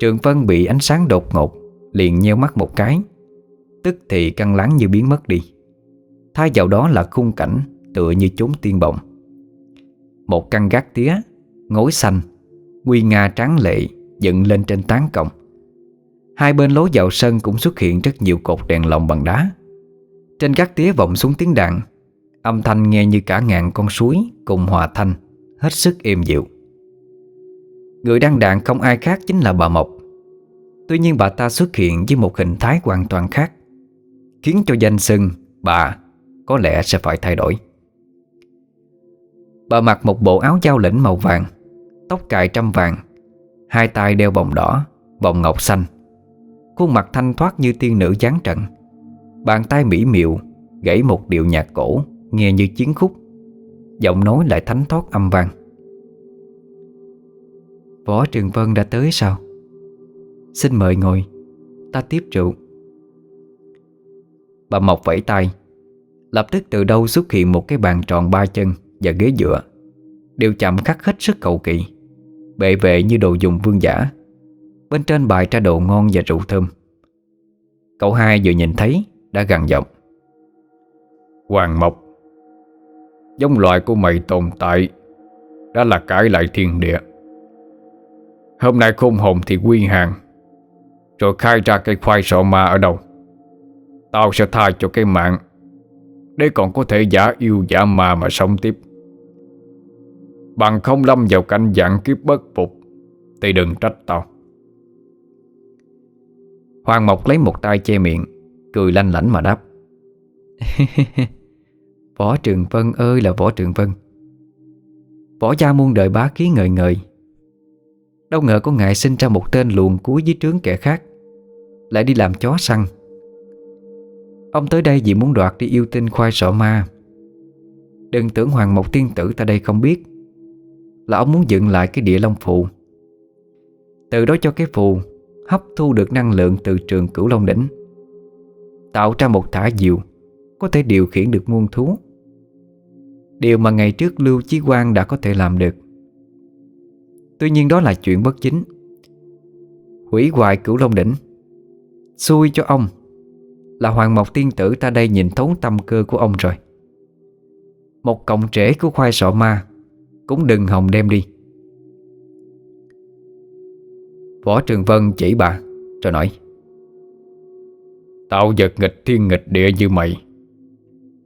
S1: Trường Vân bị ánh sáng đột ngột, Liền nheo mắt một cái Tức thì căng láng như biến mất đi. Thay vào đó là khung cảnh Tựa như chốn tiên bồng. Một căn gác tía Ngối xanh Nguy nga tráng lệ dựng lên trên tán cổng. Hai bên lối vào sân cũng xuất hiện rất nhiều cột đèn lồng bằng đá. Trên gác tía vọng xuống tiếng đàn, Âm thanh nghe như cả ngàn con suối cùng hòa thanh, Hết sức êm dịu. Người đang đàn không ai khác chính là bà Mộc. Tuy nhiên bà ta xuất hiện với một hình thái hoàn toàn khác. Khiến cho danh sưng bà có lẽ sẽ phải thay đổi. Bà mặc một bộ áo giao lĩnh màu vàng, Tóc cài trăm vàng, Hai tay đeo vòng đỏ, Vòng ngọc xanh. Khuôn mặt thanh thoát như tiên nữ giáng trận. Bàn tay mỹ miệu Gãy một điệu nhạc cổ, Nghe như chiến khúc. Giọng nói lại thánh thoát âm vang. Võ Trường Vân đã tới sao? Xin mời ngồi, Ta tiếp rượu. Bà Mộc vẫy tay. Lập tức từ đâu xuất hiện một cái bàn tròn ba chân Và ghế dựa. Đều chạm khắc hết sức cầu kỳ. Bệ vệ như đồ dùng vương giả. Bên trên bài tra đồ ngon và rượu thơm. Cậu hai vừa nhìn thấy, Đã gằn giọng.
S2: Hoàng Mộc, Giống loại của mày tồn tại, Đã là cãi lại thiên địa. Hôm nay khôn hồn thì quy hàng, Rồi khai ra cây khoai sọ ma ở đâu? Tao sẽ tha cho cái mạng. Để còn có thể giả yêu giả ma mà sống tiếp. Bằng không lâm vào cảnh dạng kiếp bất phục, Thì đừng trách tao.
S1: Hoàng Mộc lấy một tay che miệng, Cười lanh lảnh mà đáp. Võ Trường Vân ơi là Võ Trường Vân. Võ gia muôn đời bá khí ngời ngời. Đâu ngờ có ngài sinh ra một tên luồn cuối dưới trướng kẻ khác, Lại đi làm chó săn. Ông tới đây vì muốn đoạt đi yêu tinh khoai sọ ma. Đừng tưởng Hoàng Mộc Tiên Tử ta đây không biết, Là ông muốn dựng lại cái địa long phù. Từ đó cho cái phù Hấp thu được năng lượng từ trường cửu long đỉnh, Tạo ra một thả diều Có thể điều khiển được muôn thú. Điều mà ngày trước Lưu Chí Quang đã có thể làm được. Tuy nhiên đó là chuyện bất chính. Hủy hoại cửu long đỉnh, Xui cho ông. Là Hoàng Mộc Tiên Tử ta đây nhìn thấu tâm cơ của ông rồi. Một cọng trễ của khoai sọ ma Cũng đừng hòng đem đi. Võ Trường Vân chỉ bà Rồi nói
S2: Tạo vật nghịch thiên nghịch địa như mày.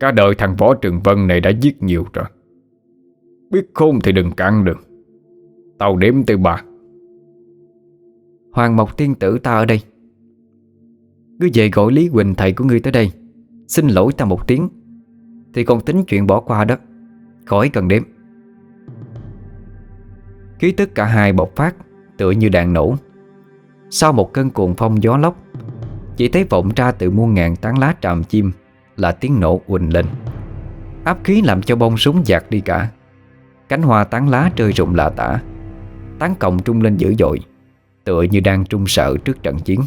S2: Cả đời thằng Võ Trường Vân này đã giết nhiều rồi. Biết khôn thì đừng cản được Tao đếm từ bà.
S1: Hoàng Mộc Tiên Tử ta ở đây cứ về gọi Lý Quỳnh thầy của ngươi tới đây. Xin lỗi ta một tiếng. Thì còn tính chuyện bỏ qua đó. Khỏi cần đếm. Khí tức cả hai bộc phát, Tựa như đạn nổ. Sau một cơn cuồng phong gió lốc, Chỉ thấy vọng ra từ muôn ngàn tán lá tràm chim Là tiếng nổ quỳnh lên. Áp khí làm cho bông súng giạt đi cả. Cánh hoa tán lá rơi rụng lạ tả. Tán còng trung lên dữ dội, Tựa như đang trung sợ trước trận chiến.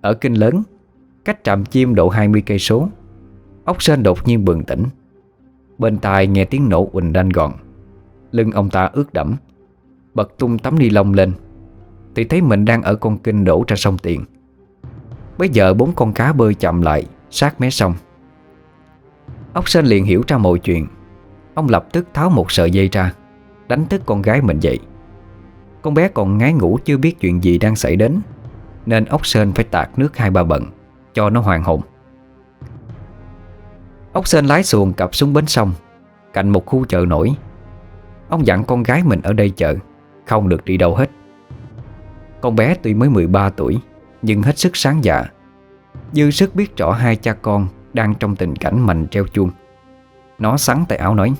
S1: Ở kinh lớn, Cách trạm chim độ 20 cây số, Ốc sên đột nhiên bừng tỉnh. Bên tai nghe tiếng nổ ùn đanh gọn, Lưng ông ta ướt đẫm. Bật tung tấm ni lông lên, Thì thấy mình đang ở con kinh đổ ra sông Tiền. Bây giờ bốn con cá bơi chậm lại, Sát mé sông. Ốc sên liền hiểu ra mọi chuyện. Ông lập tức tháo một sợi dây ra, Đánh thức con gái mình dậy. Con bé còn ngái ngủ chưa biết chuyện gì đang xảy đến. Nên ốc sên phải tạt nước hai ba bận, Cho nó hoàn hồn. Ốc sên lái xuồng cặp xuống bến sông, Cạnh một khu chợ nổi. Ông dặn con gái mình ở đây chợ, Không được đi đâu hết. Con bé tuy mới 13 tuổi, Nhưng hết sức sáng dạ Dư sức biết rõ hai cha con Đang trong tình cảnh mạnh treo chuông. Nó sắn tay áo nói,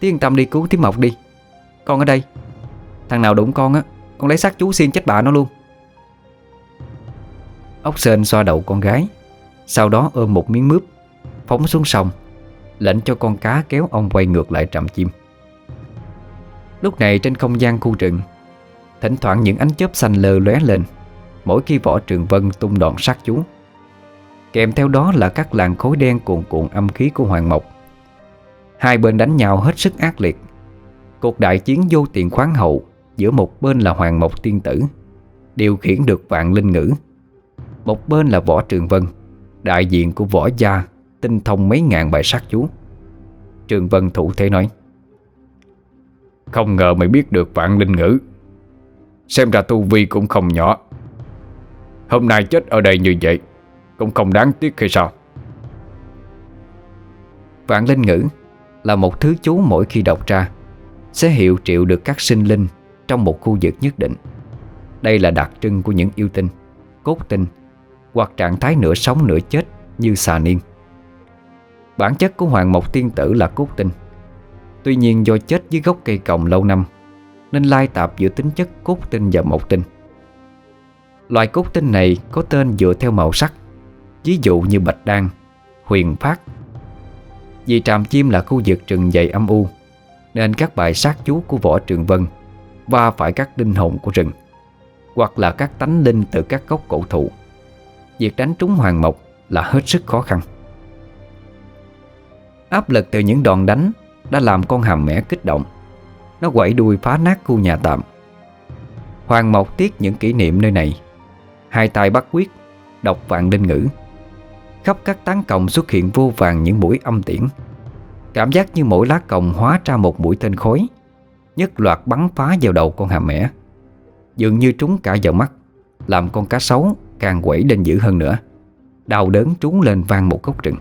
S1: "Tiên tâm đi cứu Tiếm Mộc đi. Con ở đây. Thằng nào đụng con á, Con lấy xác chú xiên chết bà nó luôn. Ốc sên xoa đầu con gái. Sau đó ôm một miếng mướp, Phóng xuống sông, Lệnh cho con cá kéo ông quay ngược lại trạm chim. Lúc này trên không gian khu rừng, Thỉnh thoảng những ánh chớp xanh lờ lóe lên, Mỗi khi võ trường vân tung đòn sát chú. Kèm theo đó là các làn khối đen cuồn cuộn âm khí của Hoàng Mộc. Hai bên đánh nhau hết sức ác liệt. Cuộc đại chiến vô tiền khoáng hậu Giữa một bên là Hoàng Mộc Tiên Tử, Điều khiển được vạn linh ngữ. Một bên là Võ Trường Vân, Đại diện của võ gia, Tinh thông mấy ngàn bài sát chú. Trường Vân thủ thế nói,
S2: Không ngờ mày biết được vạn linh ngữ. Xem ra tu vi cũng không nhỏ. Hôm nay chết ở đây như vậy, Cũng không đáng tiếc hay sao?
S1: Vạn linh ngữ Là một thứ chú mỗi khi đọc ra, Sẽ hiệu triệu được các sinh linh Trong một khu vực nhất định. Đây là đặc trưng của những yêu tinh, Cốt tinh hoặc trạng thái nửa sống nửa chết Như xà niên. Bản chất của Hoàng Mộc Tiên Tử là cốt tinh. Tuy nhiên do chết dưới gốc cây còng lâu năm Nên lai tạp giữa tính chất cốt tinh và mộc tinh. Loài cốt tinh này có tên dựa theo màu sắc Ví dụ như bạch đan, huyền phát. Vì tràm chim là khu vực rừng dày âm u Nên các bài sát chú của võ trường vân và phải các linh hồn của rừng Hoặc là các tánh linh từ các gốc cổ thụ. Việc đánh trúng hoàng mộc là hết sức khó khăn. Áp lực từ những đòn đánh Đã làm con hàm mẻ kích động. Nó quẩy đuôi phá nát khu nhà tạm. Hoàng Mộc tiếc những kỷ niệm nơi này. Hai tay bắt quyết, Đọc vạn linh ngữ. Khắp các tán còng xuất hiện vô vàng những mũi âm tiễn. Cảm giác như mỗi lá còng hóa ra một mũi tên khối, Nhất loạt bắn phá vào đầu con hàm mẻ Dường như trúng cả vào mắt, Làm con cá sấu càng quẩy lên dữ hơn nữa. Đau đớn trúng lên vang một gốc rừng.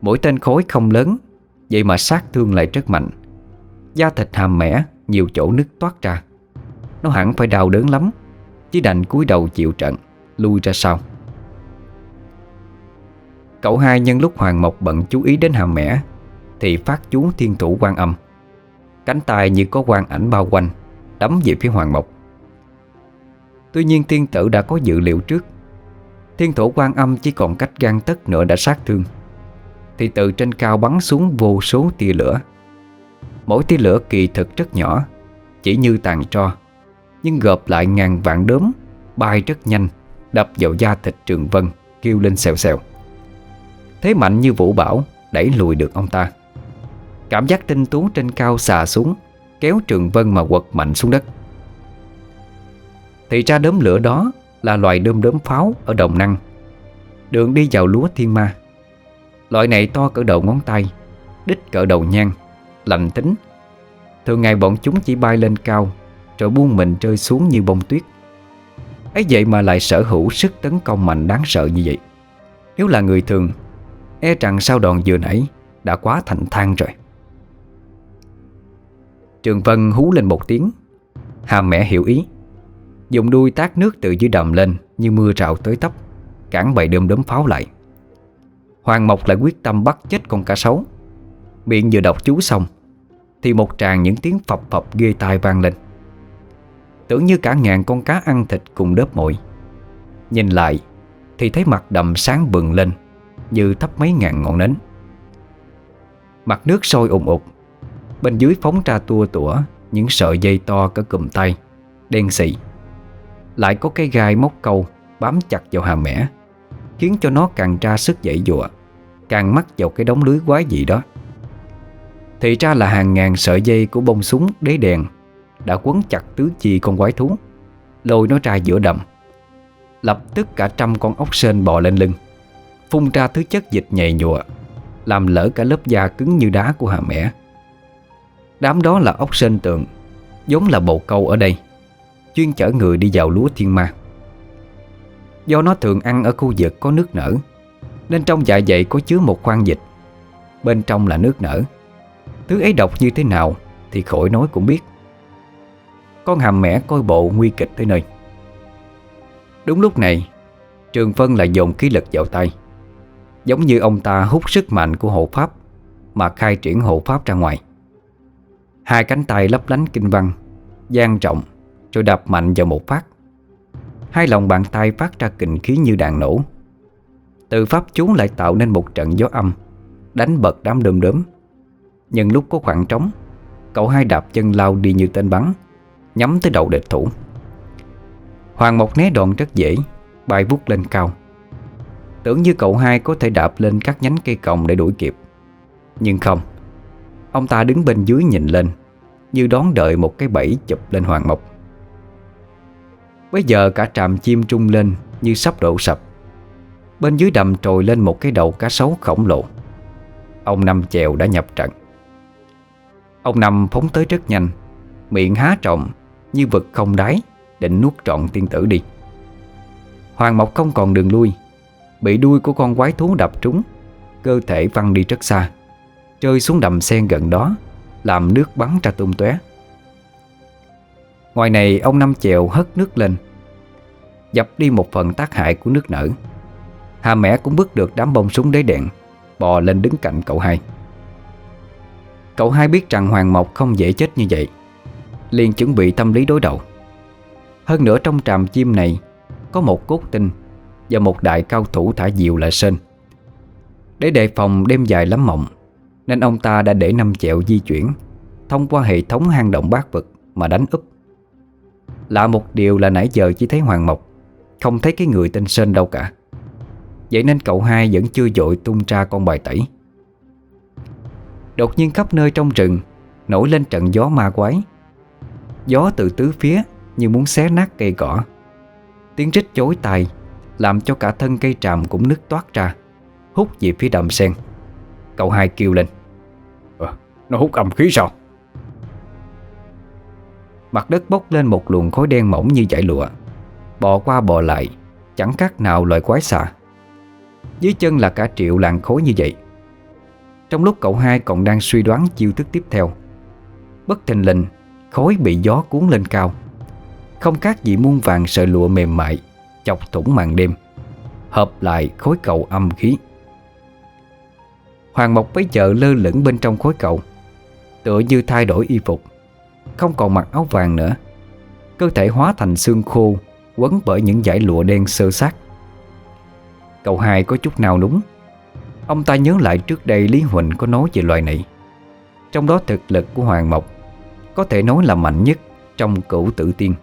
S1: Mỗi tên khối không lớn, Vậy mà sát thương lại rất mạnh. Da thịt hàm mẻ, Nhiều chỗ nứt toát ra. Nó hẳn phải đau đớn lắm Chỉ đành cúi đầu chịu trận, Lui ra sau. Cậu hai nhân lúc Hoàng Mộc bận chú ý đến hàm mẻ, Thì phát chú thiên thủ quan âm. Cánh tay như có quan ảnh bao quanh, Đấm về phía Hoàng Mộc. Tuy nhiên tiên tử đã có dự liệu trước. Thiên thổ quan âm chỉ còn cách gan tất nữa đã sát thương. Thì từ trên cao bắn xuống vô số tia lửa. Mỗi tia lửa kỳ thực rất nhỏ, Chỉ như tàn tro, Nhưng gộp lại ngàn vạn đốm, Bay rất nhanh, Đập vào da thịt Trường Vân, Kêu lên xèo xèo. Thế mạnh như vũ bảo, Đẩy lùi được ông ta. Cảm giác tinh tú trên cao xà xuống, Kéo Trường Vân mà quật mạnh xuống đất. Thì ra đốm lửa đó Là loài đơm đốm pháo ở đồng năng Đường đi vào lúa thiên ma. Loại này to cỡ đầu ngón tay Đích cỡ đầu nhang Lạnh tính. Thường ngày bọn chúng chỉ bay lên cao, Rồi buông mình rơi xuống như bông tuyết. Ấy vậy mà lại sở hữu sức tấn công mạnh đáng sợ như vậy. Nếu là người thường E rằng sau đòn vừa nãy Đã quá thành thang rồi. Trường Vân hú lên một tiếng. Hàm mẹ hiểu ý. Dùng đuôi tác nước từ dưới đầm lên Như mưa rào tới tóc Cản bầy đơm đốm pháo lại. Hoàng Mộc lại quyết tâm bắt chết con cá sấu. Miệng vừa đọc chú xong, Thì một tràng những tiếng phập phập ghê tai vang lên. Tưởng như cả ngàn con cá ăn thịt cùng đớp mồi. Nhìn lại, Thì thấy mặt đầm sáng bừng lên, Như thắp mấy ngàn ngọn nến. Mặt nước sôi ủng ụt, Bên dưới phóng ra tua tủa Những sợi dây to cỡ cùm tay, Đen xị lại có cái gai móc câu Bám chặt vào hàm mẻ, Khiến cho nó càng ra sức dậy dụa, Càng mắc vào cái đống lưới quái gì đó. Thì ra là hàng ngàn sợi dây của bông súng, đế đèn Đã quấn chặt tứ chi con quái thú, Lôi nó ra giữa đầm. Lập tức cả trăm con ốc sên bò lên lưng, Phun ra thứ chất dịch nhầy nhụa, Làm lỡ cả lớp da cứng như đá của hà mẻ. Đám đó là ốc sên tượng Giống là bồ câu ở đây. Chuyên chở người đi vào lúa thiên ma. Do nó thường ăn ở khu vực có nước nở, Nên trong dạ dày có chứa một khoang dịch, Bên trong là nước nở. Thứ ấy độc như thế nào Thì khỏi nói cũng biết. Con hàm mẻ coi bộ nguy kịch tới nơi. Đúng lúc này, Trường Vân lại dồn khí lực vào tay, Giống như ông ta hút sức mạnh của hộ pháp Mà khai triển hộ pháp ra ngoài. Hai cánh tay lấp lánh kinh văn, gian trọng rồi đập mạnh vào một phát. Hai lòng bàn tay phát ra kình khí như đạn nổ. Từ pháp chú lại tạo nên một trận gió âm, Đánh bật đám đơm đớm Nhưng lúc có khoảng trống, Cậu hai đạp chân lao đi như tên bắn, Nhắm tới đầu địch thủ. Hoàng Mộc né đòn rất dễ, Bay vút lên cao. Tưởng như cậu hai có thể đạp lên các nhánh cây còng để đuổi kịp. Nhưng không, Ông ta đứng bên dưới nhìn lên, Như đón đợi một cái bẫy chụp lên Hoàng Mộc. Bây giờ cả trạm chim trung lên Như sắp đổ sập. Bên dưới đầm trồi lên một cái đầu cá sấu khổng lồ. Ông Năm chèo đã nhập trận. Ông Năm phóng tới rất nhanh, Miệng há trọng Như vực không đáy, Định nuốt trọn tiên tử đi. Hoàng Mộc không còn đường lui, Bị đuôi của con quái thú đập trúng, Cơ thể văng đi rất xa, Rơi xuống đầm sen gần đó, Làm nước bắn ra tung tóe. Ngoài này, ông Năm chèo hất nước lên, Dập đi một phần tác hại của nước nở. Hà mẹ cũng bước được đám bông súng đế đèn, Bò lên đứng cạnh cậu hai. Cậu hai biết rằng Hoàng Mộc không dễ chết như vậy, liền chuẩn bị tâm lý đối đầu. Hơn nữa trong tràm chim này Có một cốt tinh Và một đại cao thủ thả diều là Sơn. Để đề phòng đêm dài lắm mộng, Nên ông ta đã để năm chẹo di chuyển Thông qua hệ thống hang động bát vực Mà đánh úp. Lạ một điều là nãy giờ chỉ thấy Hoàng Mộc Không thấy cái người tên Sơn đâu cả. Vậy nên cậu hai vẫn chưa dội tung ra con bài tẩy. Đột nhiên khắp nơi trong rừng Nổi lên trận gió ma quái. Gió từ tứ phía Như muốn xé nát cây cỏ. Tiếng rít chối tai Làm cho cả thân cây tràm cũng nứt toát ra Hút về phía đầm sen. Cậu hai kêu lên.
S2: À, Nó hút âm khí sao?
S1: Mặt đất bốc lên một luồng khói đen mỏng như dải lụa. Bò qua bò lại, Chẳng khác nào loài quái xà. Dưới chân là cả triệu làng khối như vậy. Trong lúc cậu hai còn đang suy đoán chiêu thức tiếp theo, Bất thình lình, Khói bị gió cuốn lên cao. Không khác gì muôn vàng sợi lụa mềm mại, Chọc thủng màn đêm, Hợp lại khối cầu âm khí. Hoàng Mộc bấy giờ lơ lửng bên trong khối cầu, Tựa như thay đổi y phục. Không còn mặc áo vàng nữa. Cơ thể hóa thành xương khô, Quấn bởi những dải lụa đen sơ sát Cậu hai có chút nào đúng? Ông ta nhớ lại trước đây Lý Huỳnh có nói về loài này. Trong đó thực lực của Hoàng Mộc Có thể nói là mạnh nhất Trong cửu tử tiên.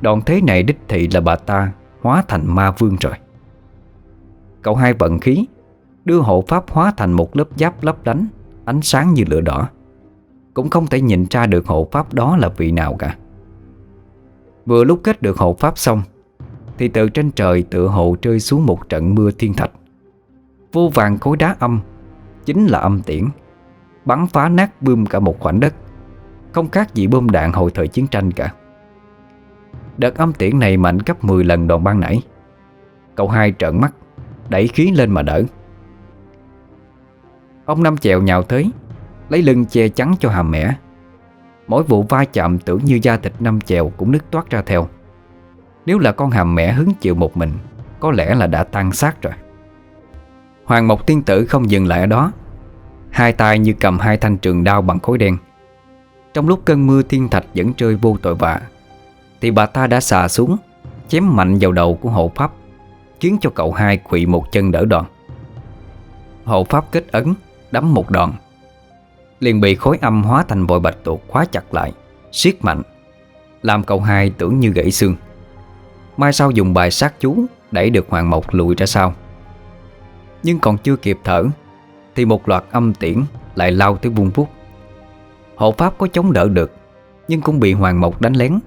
S1: Đoạn thế này đích thị là bà ta Hóa thành ma vương rồi. Cậu hai vận khí, Đưa hộ pháp hóa thành một lớp giáp lấp lánh, Ánh sáng như lửa đỏ. Cũng không thể nhìn ra được hộ pháp đó là vị nào cả. Vừa lúc kết được hộ pháp xong, Thì từ trên trời tựa hồ rơi xuống một trận mưa thiên thạch. Vô vàng khối đá âm, Chính là âm tiễn, Bắn phá nát bươm cả một khoảnh đất. Không khác gì bom đạn hồi thời chiến tranh cả. Đợt âm tiễn này mạnh gấp 10 lần đòn ban nãy. Cậu hai trợn mắt, Đẩy khí lên mà đỡ. Ông Năm chèo nhào tới Lấy lưng che chắn cho hàm mẻ. Mỗi vụ va chạm tưởng như da thịt năm chèo cũng nứt toát ra theo. Nếu là con hàm mẻ hứng chịu một mình, Có lẽ là đã tan xác rồi. Hoàng Mộc Tiên Tử không dừng lại ở đó. Hai tay như cầm hai thanh trường đao bằng khối đen. Trong lúc cơn mưa thiên thạch vẫn rơi vô tội vạ, Thì bà ta đã xà xuống, Chém mạnh vào đầu của hộ pháp, Khiến cho cậu hai quỵ một chân đỡ đòn. Hộ pháp kết ấn, Đấm một đòn liền bị khối âm hóa thành vội bạch tuộc khóa chặt lại, siết mạnh, Làm cậu hai tưởng như gãy xương. Mai sau dùng bài sát chú Đẩy được Hoàng Mộc lùi ra sau. Nhưng còn chưa kịp thở, Thì một loạt âm tiễn Lại lao tới vung vút Hộ pháp có chống đỡ được, Nhưng cũng bị Hoàng Mộc đánh lén.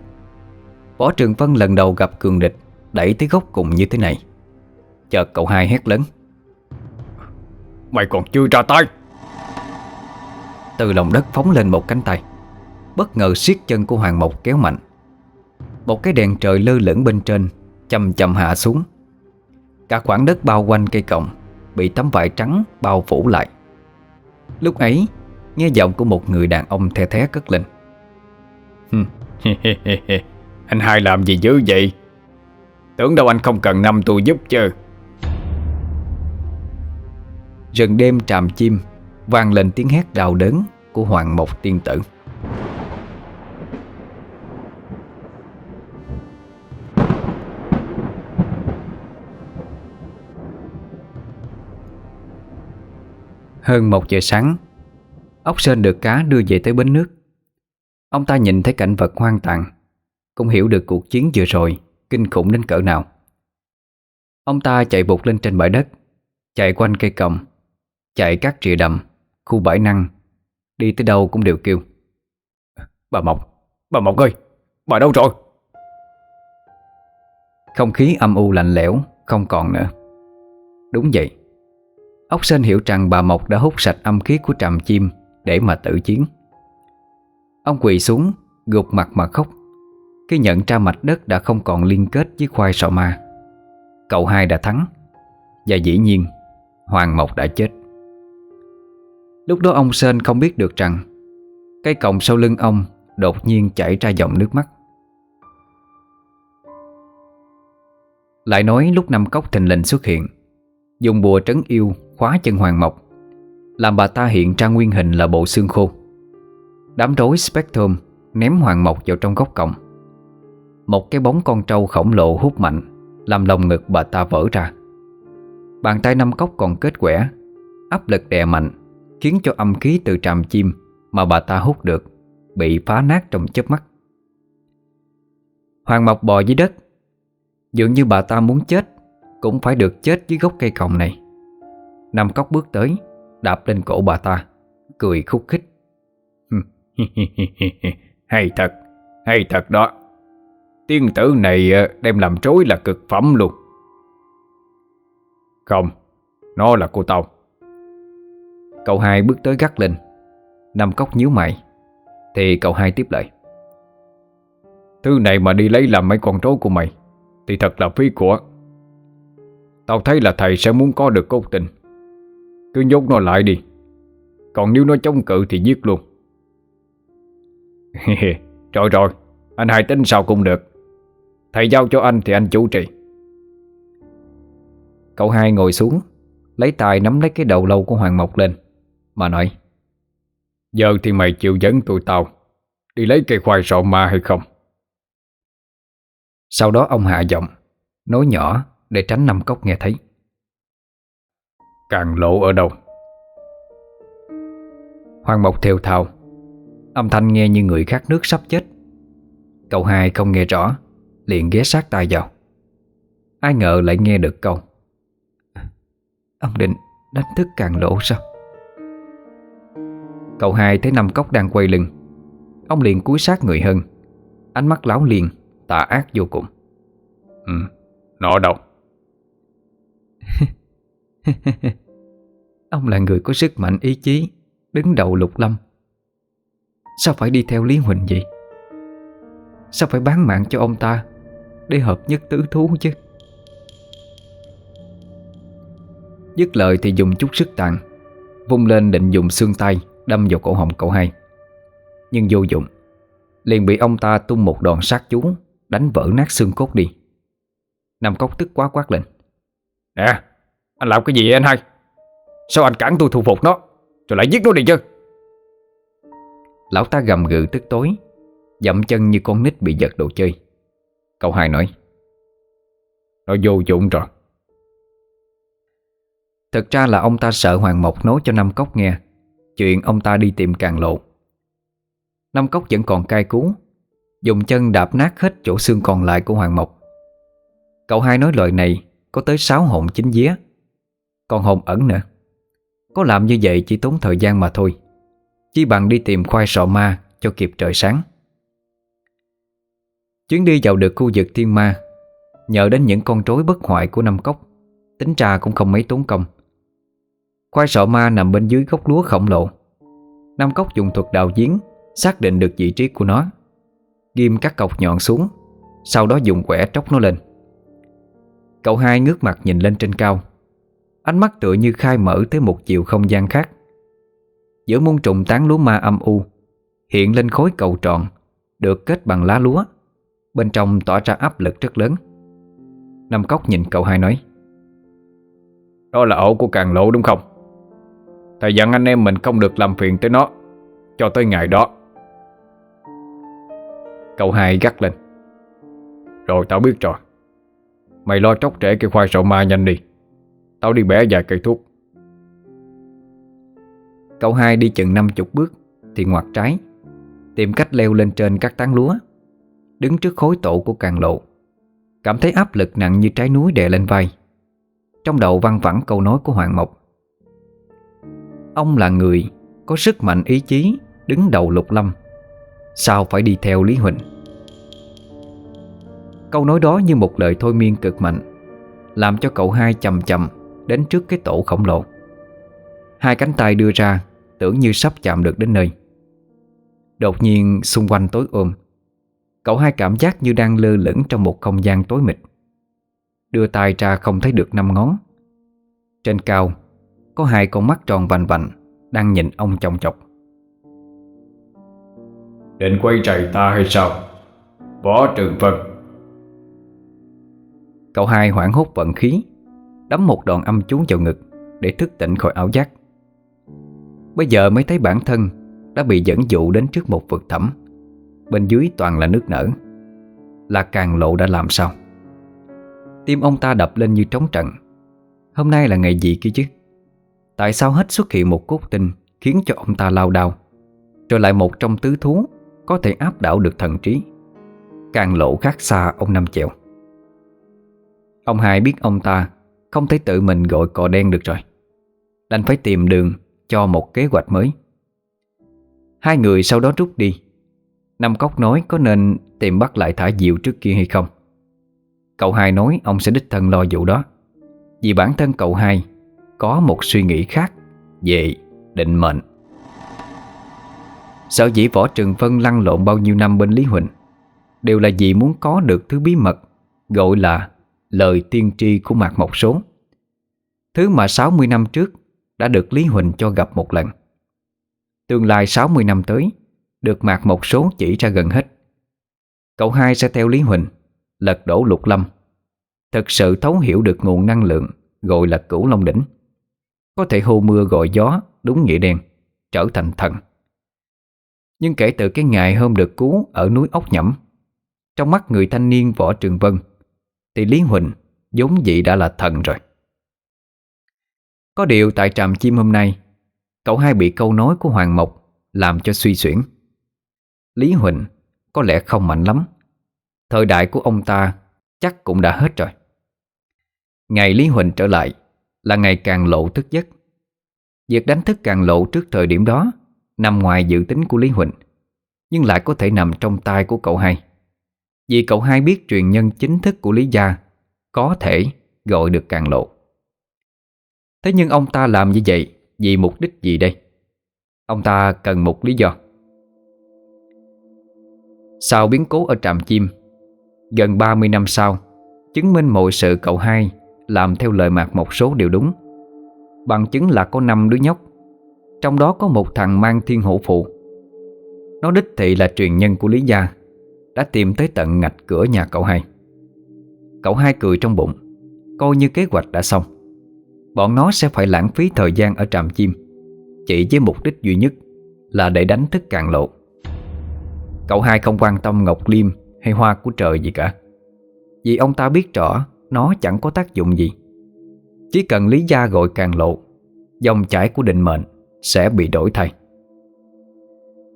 S1: Võ Trường Vân lần đầu gặp cường địch, Đẩy tới góc cùng như thế này. Chợt cậu hai hét lớn.
S2: Mày còn chưa ra tay
S1: từ lòng đất phóng lên một cánh tay. Bất ngờ siết chân của Hoàng Mộc kéo mạnh. Một cái đèn trời lơ lửng bên trên Chầm chầm hạ xuống. Cả khoảng đất bao quanh cây cọng Bị tấm vải trắng bao phủ lại. Lúc ấy Nghe giọng của một người đàn ông the thé cất lên.
S2: Anh hai làm gì dữ vậy? Tưởng đâu anh không cần năm tôi giúp chứ.
S1: Rừng đêm tràm chim vang lên tiếng hét đau đớn của Hoàng Mộc Tiên Tử. Hơn một giờ sáng, ốc sên được cá đưa về tới bến nước. Ông ta nhìn thấy cảnh vật hoang tàn, cũng hiểu được cuộc chiến vừa rồi kinh khủng đến cỡ nào. Ông ta chạy bụt lên trên bãi đất Chạy quanh cây còng Chạy các trịa đầm Khu bãi năng. Đi tới đâu cũng đều kêu.
S2: Bà Mộc Bà Mộc ơi, Bà đâu rồi?
S1: Không khí âm u lạnh lẽo, Không còn nữa. Đúng vậy. Ốc sên hiểu rằng bà Mộc đã hút sạch âm khí của trầm chim Để mà tự chiến. Ông quỳ xuống, Gục mặt mà khóc. Khi nhận ra mạch đất đã không còn liên kết với khoai sọ ma. Cậu hai đã thắng, Và dĩ nhiên, Hoàng Mộc đã chết. Lúc đó ông Sên không biết được rằng, cái cọng sau lưng ông Đột nhiên chảy ra dòng nước mắt. Lại nói lúc năm cốc thình lình xuất hiện, Dùng bùa trấn yêu Khóa chân Hoàng Mộc, Làm bà ta hiện ra nguyên hình là bộ xương khô. Đám rối Spectrum Ném Hoàng Mộc vào trong góc cổng Một cái bóng con trâu khổng lồ hút mạnh, Làm lồng ngực bà ta vỡ ra. Bàn tay năm cốc còn kết quẻ, Áp lực đè mạnh Khiến cho âm khí từ tràm chim Mà bà ta hút được Bị phá nát trong chớp mắt. Hoàng Mộc bò dưới đất. Dường như bà ta muốn chết, Cũng phải được chết dưới gốc cây còng này. Nam cốc bước tới, Đạp lên cổ bà ta, Cười khúc khích.
S2: Hay thật Hay thật đó. Tiên tử này ờ, đem làm trối là cực phẩm luôn. Không, Nó là cô tao.
S1: Cậu hai bước tới gắt lên. Năm cốc nhíu mày. Thì cậu hai tiếp lời.
S2: Thứ này mà đi lấy làm mấy con trối của mày, Thì thật là phí của. Tao thấy là thầy sẽ muốn có được cốt tình. Cứ nhốt nó lại đi. Còn nếu nó chống cự thì giết luôn. Rồi rồi, Anh hai tính sao cũng được. Thầy giao cho anh thì anh chủ trì.
S1: Cậu hai ngồi xuống, Lấy tay nắm lấy cái đầu lâu của Hoàng Mộc lên. Mà nói
S2: Giờ thì mày chịu dẫn tụi tao Đi lấy cây khoai sọ ma hay không?
S1: Sau đó ông hạ giọng Nói nhỏ để tránh năm cốc nghe thấy.
S2: Càng lộ ở đâu?
S1: Hoàng Mộc theo thào Âm thanh nghe như người khát nước sắp chết. Cậu hai không nghe rõ Liền ghé sát tai vào. Ai ngờ lại nghe được câu Ông định đánh thức càng lộ sao Cậu hai thấy năm cốc đang quay lưng. Ông liền cúi sát người hơn Ánh mắt láo liền Tà ác vô cùng.
S2: Ừ, nó đâu?
S1: Ông là người có sức mạnh ý chí Đứng đầu lục lâm. Sao phải đi theo Lý Huỳnh vậy? Sao phải bán mạng cho ông ta Để hợp nhất tứ thú chứ? Dứt lời thì dùng chút sức tàn Vung lên định dùng xương tay Đâm vào cổ họng cậu hai. Nhưng vô dụng Liền bị ông ta tung một đòn sát chú Đánh vỡ nát xương cốt đi. Nam cốc tức quá quát lên.
S2: Nè Anh làm cái gì vậy anh hai? Sao anh cản tôi thu phục nó? Rồi lại giết nó đi chứ.
S1: Lão ta gầm gừ tức tối Dậm chân như con nít bị giật đồ chơi. Cậu hai nói
S2: Nó vô dụng rồi.
S1: Thực ra là ông ta sợ Hoàng Mộc nói cho Năm Cốc nghe Chuyện ông ta đi tìm càng lộ Năm Cốc vẫn còn cay cú, Dùng chân đạp nát hết chỗ xương còn lại của Hoàng Mộc. Cậu hai nói lời này Có tới 6 hồn chính vía, Còn hồn ẩn nữa. Có làm như vậy chỉ tốn thời gian mà thôi, Chỉ bằng đi tìm khoai sọ ma Cho kịp trời sáng. Chuyến đi vào được khu vực thiên ma, Nhờ đến những con trối bất hoại của Năm Cốc, Tính ra cũng không mấy tốn công. Khoai sọ ma nằm bên dưới gốc lúa khổng lồ. Nam Cốc dùng thuật đào giếng, Xác định được vị trí của nó. Ghim các cọc nhọn xuống, Sau đó dùng quẻ tróc nó lên. Cậu hai ngước mặt nhìn lên trên cao. Ánh mắt tựa như khai mở tới một chiều không gian khác. Giữa muôn trùng tán lúa ma âm u, Hiện lên khối cầu tròn, Được kết bằng lá lúa. Bên trong tỏa ra áp lực rất lớn. Nam cốc nhìn cậu hai nói,
S2: Đó là ổ của càng lộ đúng không? Thầy dặn anh em mình không được làm phiền tới nó. Cho tới ngày đó.
S1: Cậu hai gắt lên.
S2: Rồi tao biết rồi. Mày lo tróc trẻ cái khoai sầu ma nhanh đi. Tao đi bẻ vài cây thuốc.
S1: Cậu hai đi chừng năm chục bước Thì ngoặt trái, Tìm cách leo lên trên các tán lúa, Đứng trước khối tổ của càng lộ. Cảm thấy áp lực nặng như trái núi đè lên vai. Trong đầu văng vẳng câu nói của Hoàng Mộc. Ông là người có sức mạnh ý chí, Đứng đầu lục lâm. Sao phải đi theo Lý Huỳnh? Câu nói đó như một lời thôi miên cực mạnh, Làm cho cậu hai chậm chậm Đến trước cái tổ khổng lồ. Hai cánh tay đưa ra, Tưởng như sắp chạm được đến nơi. Đột nhiên, xung quanh tối ôm, Cậu hai cảm giác như đang lơ lửng Trong một không gian tối mịt. Đưa tay ra không thấy được năm ngón. Trên cao có hai con mắt tròn vành vành Đang nhìn ông chồng chọc.
S2: Định quay trầy ta hay sao? Võ Trường Vân.
S1: Cậu hai hoảng hốt vận khí Đấm một đòn âm chú vào ngực Để thức tỉnh khỏi ảo giác. Bây giờ mới thấy bản thân Đã bị dẫn dụ đến trước một vực thẳm. Bên dưới toàn là nước nở. Là càng lộ đã làm sao? Tim ông ta đập lên như trống trận. Hôm nay là ngày gì kia chứ Tại sao hết xuất hiện một cốt tinh Khiến cho ông ta lao đao? Rồi lại một trong tứ thú, Có thể áp đảo được thần trí. Càng lộ khác xa, ông Năm Chèo. Ông hai biết ông ta Không thể tự mình gọi cò đen được rồi. Đành phải tìm đường Cho một kế hoạch mới. Hai người sau đó rút đi. Năm Cốc nói có nên tìm bắt lại thả diệu trước kia hay không? Cậu hai nói ông sẽ đích thân lo vụ đó. Vì bản thân cậu hai có một suy nghĩ khác Về định mệnh. Sở dĩ võ trường vân lăn lộn bao nhiêu năm bên Lý Huỳnh Đều là vì muốn có được thứ bí mật Gọi là lời tiên tri của Mạc Mộc Số. Thứ mà 60 năm trước đã được Lý Huỳnh cho gặp một lần. Tương lai 60 năm tới, được Mạc Mộc Số chỉ ra gần hết. Cậu hai sẽ theo Lý Huỳnh, Lật đổ lục lâm. Thực sự thấu hiểu được nguồn năng lượng Gọi là cửu long đỉnh. Có thể hô mưa gọi gió, Đúng nghĩa đen, Trở thành thần. Nhưng kể từ cái ngày hôm được cứu Ở núi ốc nhẫm, Trong mắt người thanh niên Võ Trường Vân, Thì Lý Huỳnh giống vậy đã là thần rồi. Có điều tại trạm chim hôm nay, Cậu hai bị câu nói của Hoàng Mộc Làm cho suy xuyển. Lý Huỳnh có lẽ không mạnh lắm, Thời đại của ông ta chắc cũng đã hết rồi. Ngày Lý Huỳnh trở lại là ngày càng lộ thức giấc. Việc đánh thức càng lộ trước thời điểm đó Nằm ngoài dự tính của Lý Huỳnh, Nhưng lại có thể nằm trong tay của cậu hai. Vì cậu hai biết truyền nhân chính thức của Lý Gia Có thể gọi được càng lộ. Thế nhưng ông ta làm như vậy Vì mục đích gì đây? Ông ta cần một lý do. Sau biến cố ở trạm chim, Gần 30 năm sau, Chứng minh mọi sự cậu hai làm theo lời mạc một số đều đúng. Bằng chứng là có 5 đứa nhóc, Trong đó có một thằng mang thiên hổ phụ. Nó đích thị là truyền nhân của Lý Gia, Đã tìm tới tận ngạch cửa nhà cậu hai. Cậu hai cười trong bụng, Coi như kế hoạch đã xong. Bọn nó sẽ phải lãng phí thời gian ở trạm chim, Chỉ với mục đích duy nhất Là để đánh thức càng lộ. Cậu hai không quan tâm Ngọc Liêm hay hoa của trời gì cả, Vì ông ta biết rõ nó chẳng có tác dụng gì. Chỉ cần lý gia gọi càng lộ, Dòng chảy của định mệnh Sẽ bị đổi thay.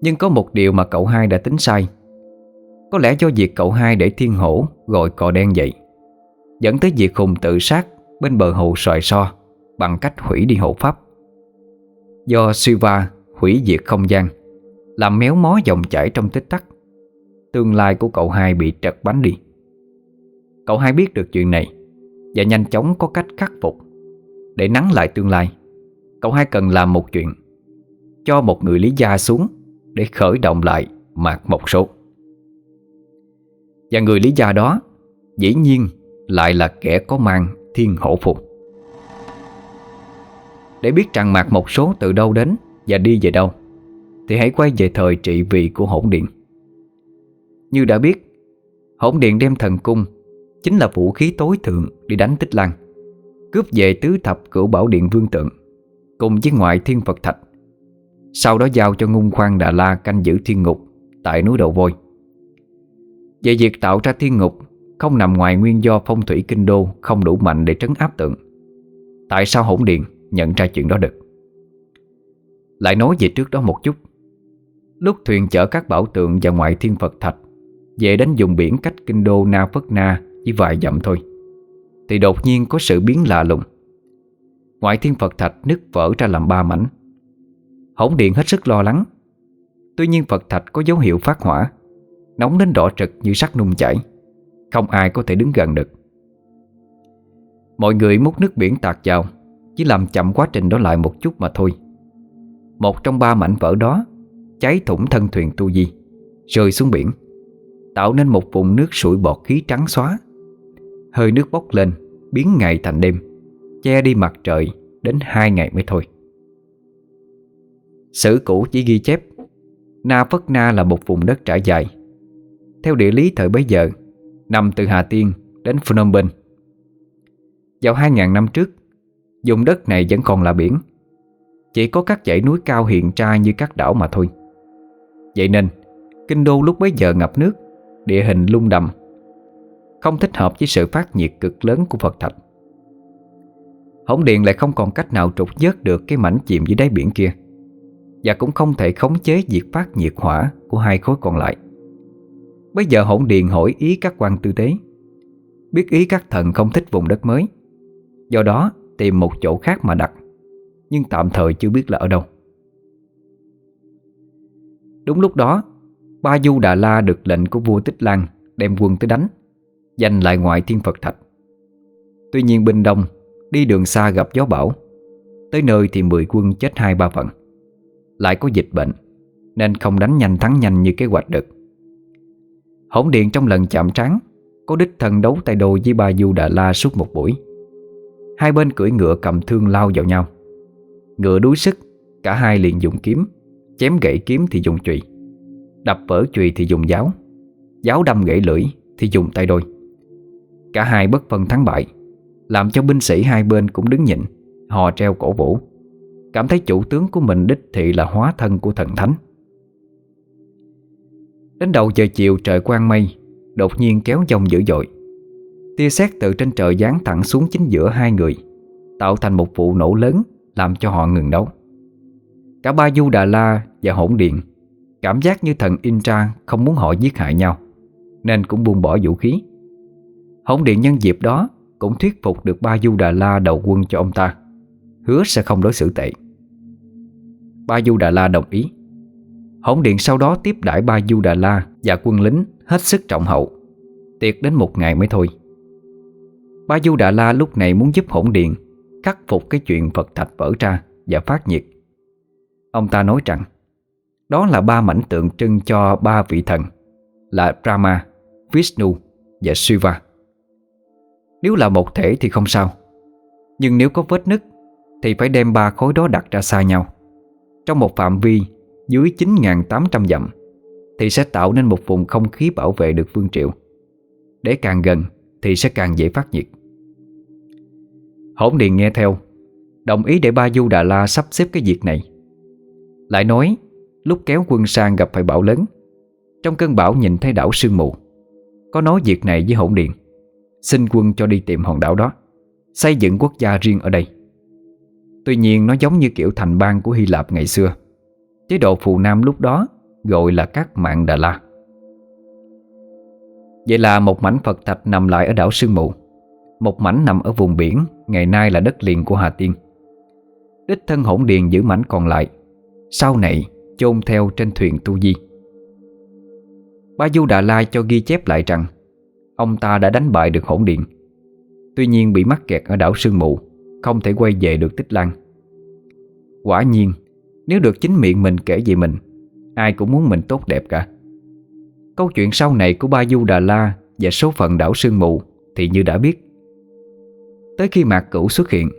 S1: Nhưng có một điều mà cậu hai đã tính sai. Có lẽ do việc cậu hai để thiên hổ Gọi cò đen dậy, Dẫn tới việc Hùng tự sát Bên bờ hồ xoài so Bằng cách hủy đi hộ pháp. Do Siva hủy diệt không gian, Làm méo mó dòng chảy trong tích tắc, Tương lai của cậu hai bị trật bánh đi. Cậu hai biết được chuyện này Và nhanh chóng có cách khắc phục. Để nắng lại tương lai, Cậu hai cần làm một chuyện, Cho một người lý gia xuống Để khởi động lại mạc một số. Và người lý gia đó Dĩ nhiên lại là kẻ có mang thiên hổ phục Để biết rằng mạc một số từ đâu đến Và đi về đâu, Thì hãy quay về thời trị vị của hỗn điện như đã biết, Hỗn điện đem thần cung Chính là vũ khí tối thượng đi đánh tích lan. Cướp về tứ thập cửu bảo điện vương tượng, Cùng với ngoại thiên Phật thạch. Sau đó giao cho ngung khoan Đà La Canh giữ thiên ngục Tại núi Đầu Vôi Về việc tạo ra thiên ngục, Không nằm ngoài nguyên do phong thủy kinh đô Không đủ mạnh để trấn áp tượng. Tại sao hỗn điện nhận ra chuyện đó được? Lại nói về trước đó một chút. Lúc thuyền chở các bảo tượng và ngoại thiên Phật thạch về đến vùng biển cách kinh đô Na Phất Na chỉ vài dặm thôi. Thì đột nhiên có sự biến lạ lùng. Ngoại thiên Phật thạch nứt vỡ ra làm ba mảnh. Hổng điện hết sức lo lắng. Tuy nhiên Phật thạch có dấu hiệu phát hỏa, Nóng đến đỏ trực như sắt nung chảy. Không ai có thể đứng gần được. Mọi người múc nước biển tạt vào, Chỉ làm chậm quá trình đó lại một chút mà thôi. Một trong ba mảnh vỡ đó, Cháy thủng thân thuyền tu di, Rơi xuống biển, Tạo nên một vùng nước sủi bọt khí trắng xóa. Hơi nước bốc lên, Biến ngày thành đêm. Che đi mặt trời, Đến hai ngày mới thôi. Sử cũ chỉ ghi chép, Na Phất Na là một vùng đất trải dài. Theo địa lý thời bấy giờ, Nằm từ Hà Tiên đến Phnom Penh. Vào 2.000 năm trước, Vùng đất này vẫn còn là biển. Chỉ có các dãy núi cao hiện ra như các đảo mà thôi. Vậy nên, Kinh đô lúc bấy giờ ngập nước, Địa hình lung đầm không thích hợp với sự phát nhiệt cực lớn của Phật Thạch. Hổng điện lại không còn cách nào trục vớt được cái mảnh chìm dưới đáy biển kia, Và cũng không thể khống chế việc phát nhiệt hỏa của hai khối còn lại. Bây giờ hỗn điền hỏi ý các quan tư tế, Biết ý các thần không thích vùng đất mới, Do đó tìm một chỗ khác mà đặt, Nhưng tạm thời chưa biết là ở đâu. Đúng lúc đó, Ba Du Đà La được lệnh của vua Tích Lan Đem quân tới đánh. Giành lại ngoại thiên Phật Thạch. Tuy nhiên binh đông, Đi đường xa gặp gió bão. Tới nơi thì 10 quân chết hai ba phần Lại có dịch bệnh, Nên không đánh nhanh thắng nhanh như kế hoạch được. Hỗn điện trong lần chạm trán, Có đích thân đấu tay đôi với ba Du Đà La suốt một buổi. Hai bên cưỡi ngựa cầm thương lao vào nhau. Ngựa đuối sức, Cả hai liền dùng kiếm, Chém gãy kiếm thì dùng chùy. Đập vỡ chùy thì dùng giáo. Giáo đâm gãy lưỡi thì dùng tay đôi. Cả hai bất phân thắng bại, Làm cho binh sĩ hai bên cũng đứng nhịn, Hò treo cổ vũ. Cảm thấy chủ tướng của mình đích thị là hóa thân của thần thánh. Đến đầu giờ chiều trời quang mây, Đột nhiên kéo dòng dữ dội. Tia sét từ trên trời giáng thẳng xuống chính giữa hai người, Tạo thành một vụ nổ lớn, Làm cho họ ngừng đấu. Cả ba Du Đà La và Hỗn Điện Cảm giác như thần Intra không muốn họ giết hại nhau, Nên cũng buông bỏ vũ khí. Hổng Điện nhân dịp đó Cũng thuyết phục được ba Du Đà La đầu quân cho ông ta. Hứa sẽ không đối xử tệ. Ba Du Đà La đồng ý. Hổng Điện sau đó tiếp đãi ba Du Đà La Và quân lính hết sức trọng hậu. Tiệc đến một ngày mới thôi. Ba Du Đà La lúc này muốn giúp Hổng Điện Khắc phục cái chuyện Phật Thạch vỡ ra Và phát nhiệt. Ông ta nói rằng Đó là ba mảnh tượng trưng cho ba vị thần Là Brahma, Vishnu và Shiva. Nếu là một thể thì không sao. Nhưng nếu có vết nứt, Thì phải đem ba khối đó đặt ra xa nhau. Trong một phạm vi dưới 9.800 dặm, Thì sẽ tạo nên một vùng không khí bảo vệ được vương triệu Để càng gần, thì sẽ càng dễ phát nhiệt. Hỗn Điền nghe theo, Đồng ý để ba Du Đà La sắp xếp cái việc này. Lại nói, Lúc kéo quân sang gặp phải bão lớn, Trong cơn bão nhìn thấy đảo sương mù. Có nói việc này với hỗn điện Xin quân cho đi tìm hòn đảo đó. Xây dựng quốc gia riêng ở đây. Tuy nhiên, nó giống như kiểu thành bang của Hy Lạp ngày xưa. Chế độ phù nam lúc đó Gọi là các mạng Đà La. Vậy là một mảnh Phật thạch nằm lại ở đảo Sương Mù. Một mảnh nằm ở vùng biển, Ngày nay là đất liền của Hà Tiên. Đích thân hỗn điền giữ mảnh còn lại, sau này chôn theo trên thuyền tu di. Ba Du Đà La cho ghi chép lại rằng Ông ta đã đánh bại được hỗn điện Tuy nhiên bị mắc kẹt ở đảo Sương Mù, Không thể quay về được Tích Lan Quả nhiên, Nếu được chính miệng mình kể về mình, Ai cũng muốn mình tốt đẹp cả. Câu chuyện sau này của Ba Du Đà La Và số phận đảo Sương Mù Thì như đã biết. Tới khi Mạc Cửu xuất hiện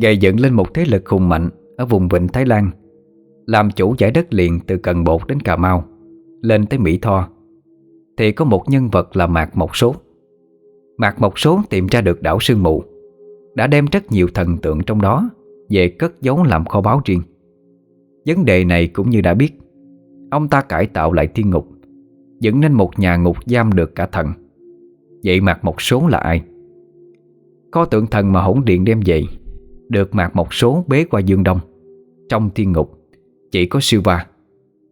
S1: Gây dựng lên một thế lực hùng mạnh Ở vùng Vịnh Thái Lan, làm chủ giải đất liền từ Cần Bột đến Cà Mau, Lên tới Mỹ Tho. Thì có một nhân vật là Mạc Mộc Số. Mạc Mộc Số tìm ra được đảo Sương Mù, Đã đem rất nhiều thần tượng trong đó Về cất giấu làm kho báu riêng. Vấn đề này cũng như đã biết, Ông ta cải tạo lại thiên ngục Dẫn nên một nhà ngục giam được cả thần. Vậy Mạc Mộc Số là ai? Kho tượng thần mà hỗn điện đem về, Được Mạc Mộc Số bế qua Dương Đông. Trong thiên ngục, chỉ có siva,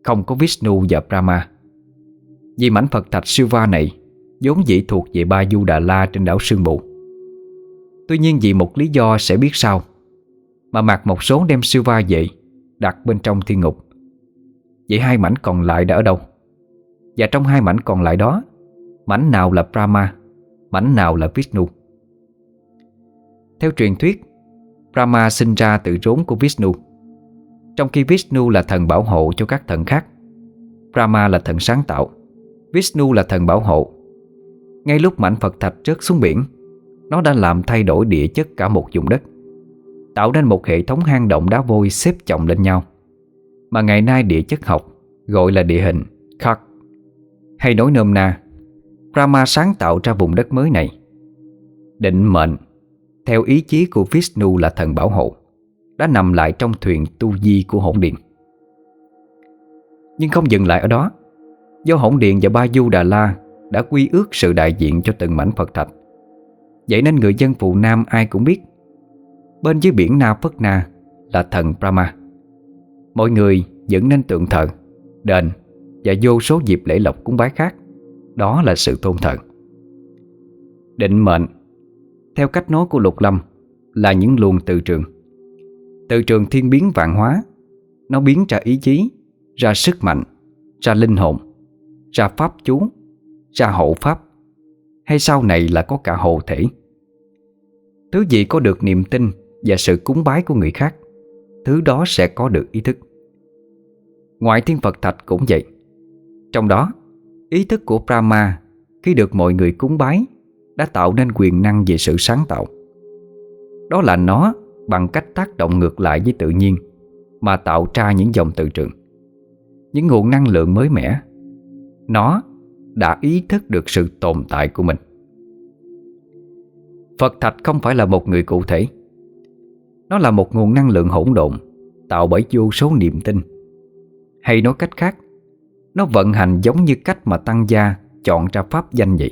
S1: Không có Vishnu và Brahma. Vì mảnh Phật thạch Silva này vốn dĩ thuộc về ba Du Đà La trên đảo Sương Mù. Tuy nhiên vì một lý do sẽ biết sau Mà mặc một số đem Silva về Đặt bên trong thiên ngục. Vậy hai mảnh còn lại đã ở đâu? Và trong hai mảnh còn lại đó, Mảnh nào là Brahma, Mảnh nào là Vishnu? Theo truyền thuyết, Brahma sinh ra từ rốn của Vishnu. Trong khi Vishnu là thần bảo hộ cho các thần khác, Brahma là thần sáng tạo. Vishnu là thần bảo hộ. Ngay lúc mảnh Phật thạch rớt xuống biển, Nó đã làm thay đổi địa chất cả một vùng đất, Tạo nên một hệ thống hang động đá vôi xếp chồng lên nhau, Mà ngày nay địa chất học gọi là địa hình Khắc Hay nói nôm na, Brahma sáng tạo ra vùng đất mới này. Định mệnh, Theo ý chí của Vishnu là thần bảo hộ, Đã nằm lại trong thuyền tu di của hỗn điện Nhưng không dừng lại ở đó Do hỗn điện và ba du Đà La Đã quy ước sự đại diện cho từng mảnh Phật thạch. Vậy nên người dân phụ nam ai cũng biết, Bên dưới biển Na Phất Na Là thần Brahma. Mọi người dựng nên tượng thờ, Đền Và vô số dịp lễ lộc cúng bái khác. Đó là sự tôn thờ. Định mệnh, Theo cách nói của Lục Lâm, Là những luồng từ trường. Từ trường thiên biến vạn hóa, Nó biến ra ý chí, Ra sức mạnh, Ra linh hồn. Ra pháp chú Ra hộ pháp, Hay sau này là có cả hộ thể? Thứ gì có được niềm tin Và sự cúng bái của người khác, Thứ đó sẽ có được ý thức. Ngoại thiên Phật Thạch cũng vậy. Trong đó, Ý thức của Brahma Khi được mọi người cúng bái Đã tạo nên quyền năng về sự sáng tạo. Đó là nó Bằng cách tác động ngược lại với tự nhiên Mà tạo ra những dòng tự trường, Những nguồn năng lượng mới mẻ nó đã ý thức được sự tồn tại của mình. Phật Thạch không phải là một người cụ thể. Nó là một nguồn năng lượng hỗn độn, Tạo bởi vô số niềm tin. Hay nói cách khác, Nó vận hành giống như cách mà tăng gia Chọn ra pháp danh vậy.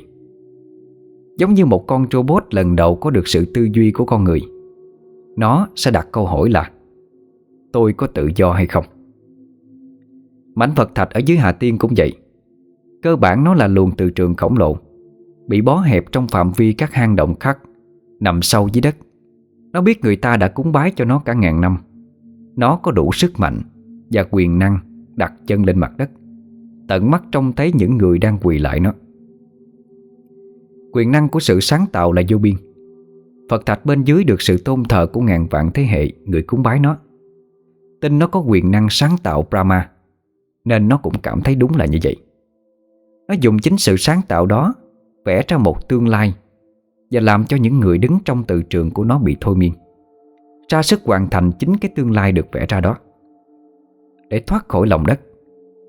S1: Giống như một con robot lần đầu có được sự tư duy của con người. Nó sẽ đặt câu hỏi là, Tôi có tự do hay không? Mảnh Phật Thạch ở dưới Hà Tiên cũng vậy. Cơ bản nó là luồng từ trường khổng lồ, Bị bó hẹp trong phạm vi các hang động khắc Nằm sâu dưới đất. Nó biết người ta đã cúng bái cho nó cả ngàn năm. Nó có đủ sức mạnh Và quyền năng đặt chân lên mặt đất, Tận mắt trông thấy những người đang quỳ lại nó. Quyền năng của sự sáng tạo là vô biên. Phật thạch bên dưới được sự tôn thờ của ngàn vạn thế hệ người cúng bái nó. Tin nó có quyền năng sáng tạo Brahma, Nên nó cũng cảm thấy đúng là như vậy. Nó dùng chính sự sáng tạo đó Vẽ ra một tương lai Và làm cho những người đứng trong từ trường của nó bị thôi miên. Ra sức hoàn thành chính cái tương lai được vẽ ra đó. Để thoát khỏi lòng đất,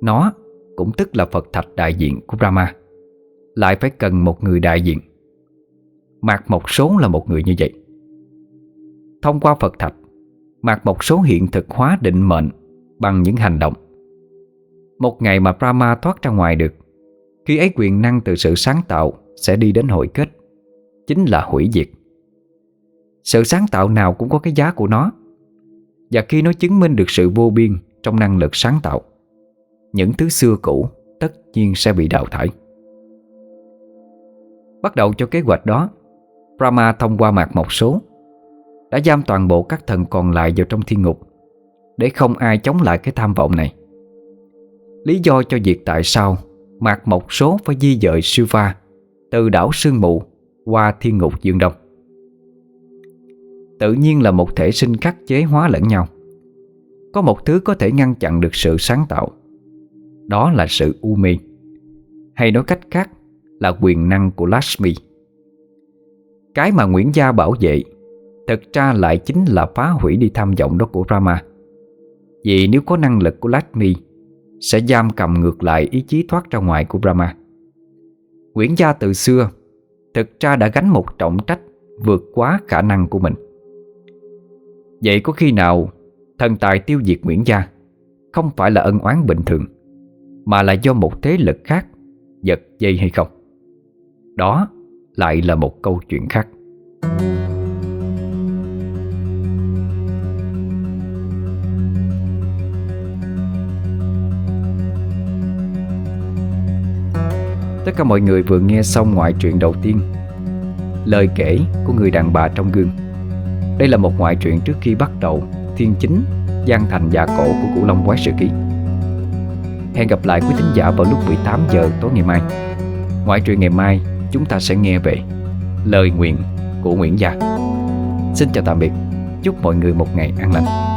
S1: Nó cũng tức là Phật thạch đại diện của Brahma. Lại phải cần một người đại diện. Mạc Mộc Số là một người như vậy. Thông qua Phật thạch, Mạc Mộc Số hiện thực hóa định mệnh Bằng những hành động. Một ngày mà Brahma thoát ra ngoài được khi ấy quyền năng từ sự sáng tạo Sẽ đi đến hội kết. Chính là hủy diệt. Sự sáng tạo nào cũng có cái giá của nó. Và khi nó chứng minh được sự vô biên Trong năng lực sáng tạo, Những thứ xưa cũ Tất nhiên sẽ bị đào thải. Bắt đầu cho kế hoạch đó, Brahma thông qua mạc một số, Đã giam toàn bộ các thần còn lại vào trong thiên ngục, Để không ai chống lại cái tham vọng này. Lý do cho việc tại sao Mạc một số phải di dời Shiva Từ đảo Sương Mù Qua thiên ngục Dương Đông. Tự nhiên là một thể sinh khắc chế hóa lẫn nhau. Có một thứ có thể ngăn chặn được sự sáng tạo, Đó là sự u mê. Hay nói cách khác Là quyền năng của Lakshmi cái mà Nguyễn Gia bảo vệ, Thực ra lại chính là phá hủy đi tham vọng đó của Rama. Vì nếu có năng lực của Lakshmi sẽ giam cầm ngược lại ý chí thoát ra ngoài của Brahma. Nguyễn Gia từ xưa, Thực ra đã gánh một trọng trách Vượt quá khả năng của mình. Vậy có khi nào Thần tài tiêu diệt Nguyễn Gia Không phải là ân oán bình thường, Mà là do một thế lực khác Giật dây hay không? Đó lại là một câu chuyện khác. Tất cả mọi người vừa nghe xong ngoại truyện đầu tiên. Lời kể của người đàn bà trong gương. Đây là một ngoại truyện trước khi bắt đầu Thiên chính, gian thành dạ cổ của Cửu Long Quái Sự Ký Hẹn gặp lại quý thính giả vào lúc 18 giờ tối ngày mai. Ngoại truyện ngày mai chúng ta sẽ nghe về Lời nguyện của Nguyễn Gia. Xin chào tạm biệt. Chúc mọi người một ngày an lành.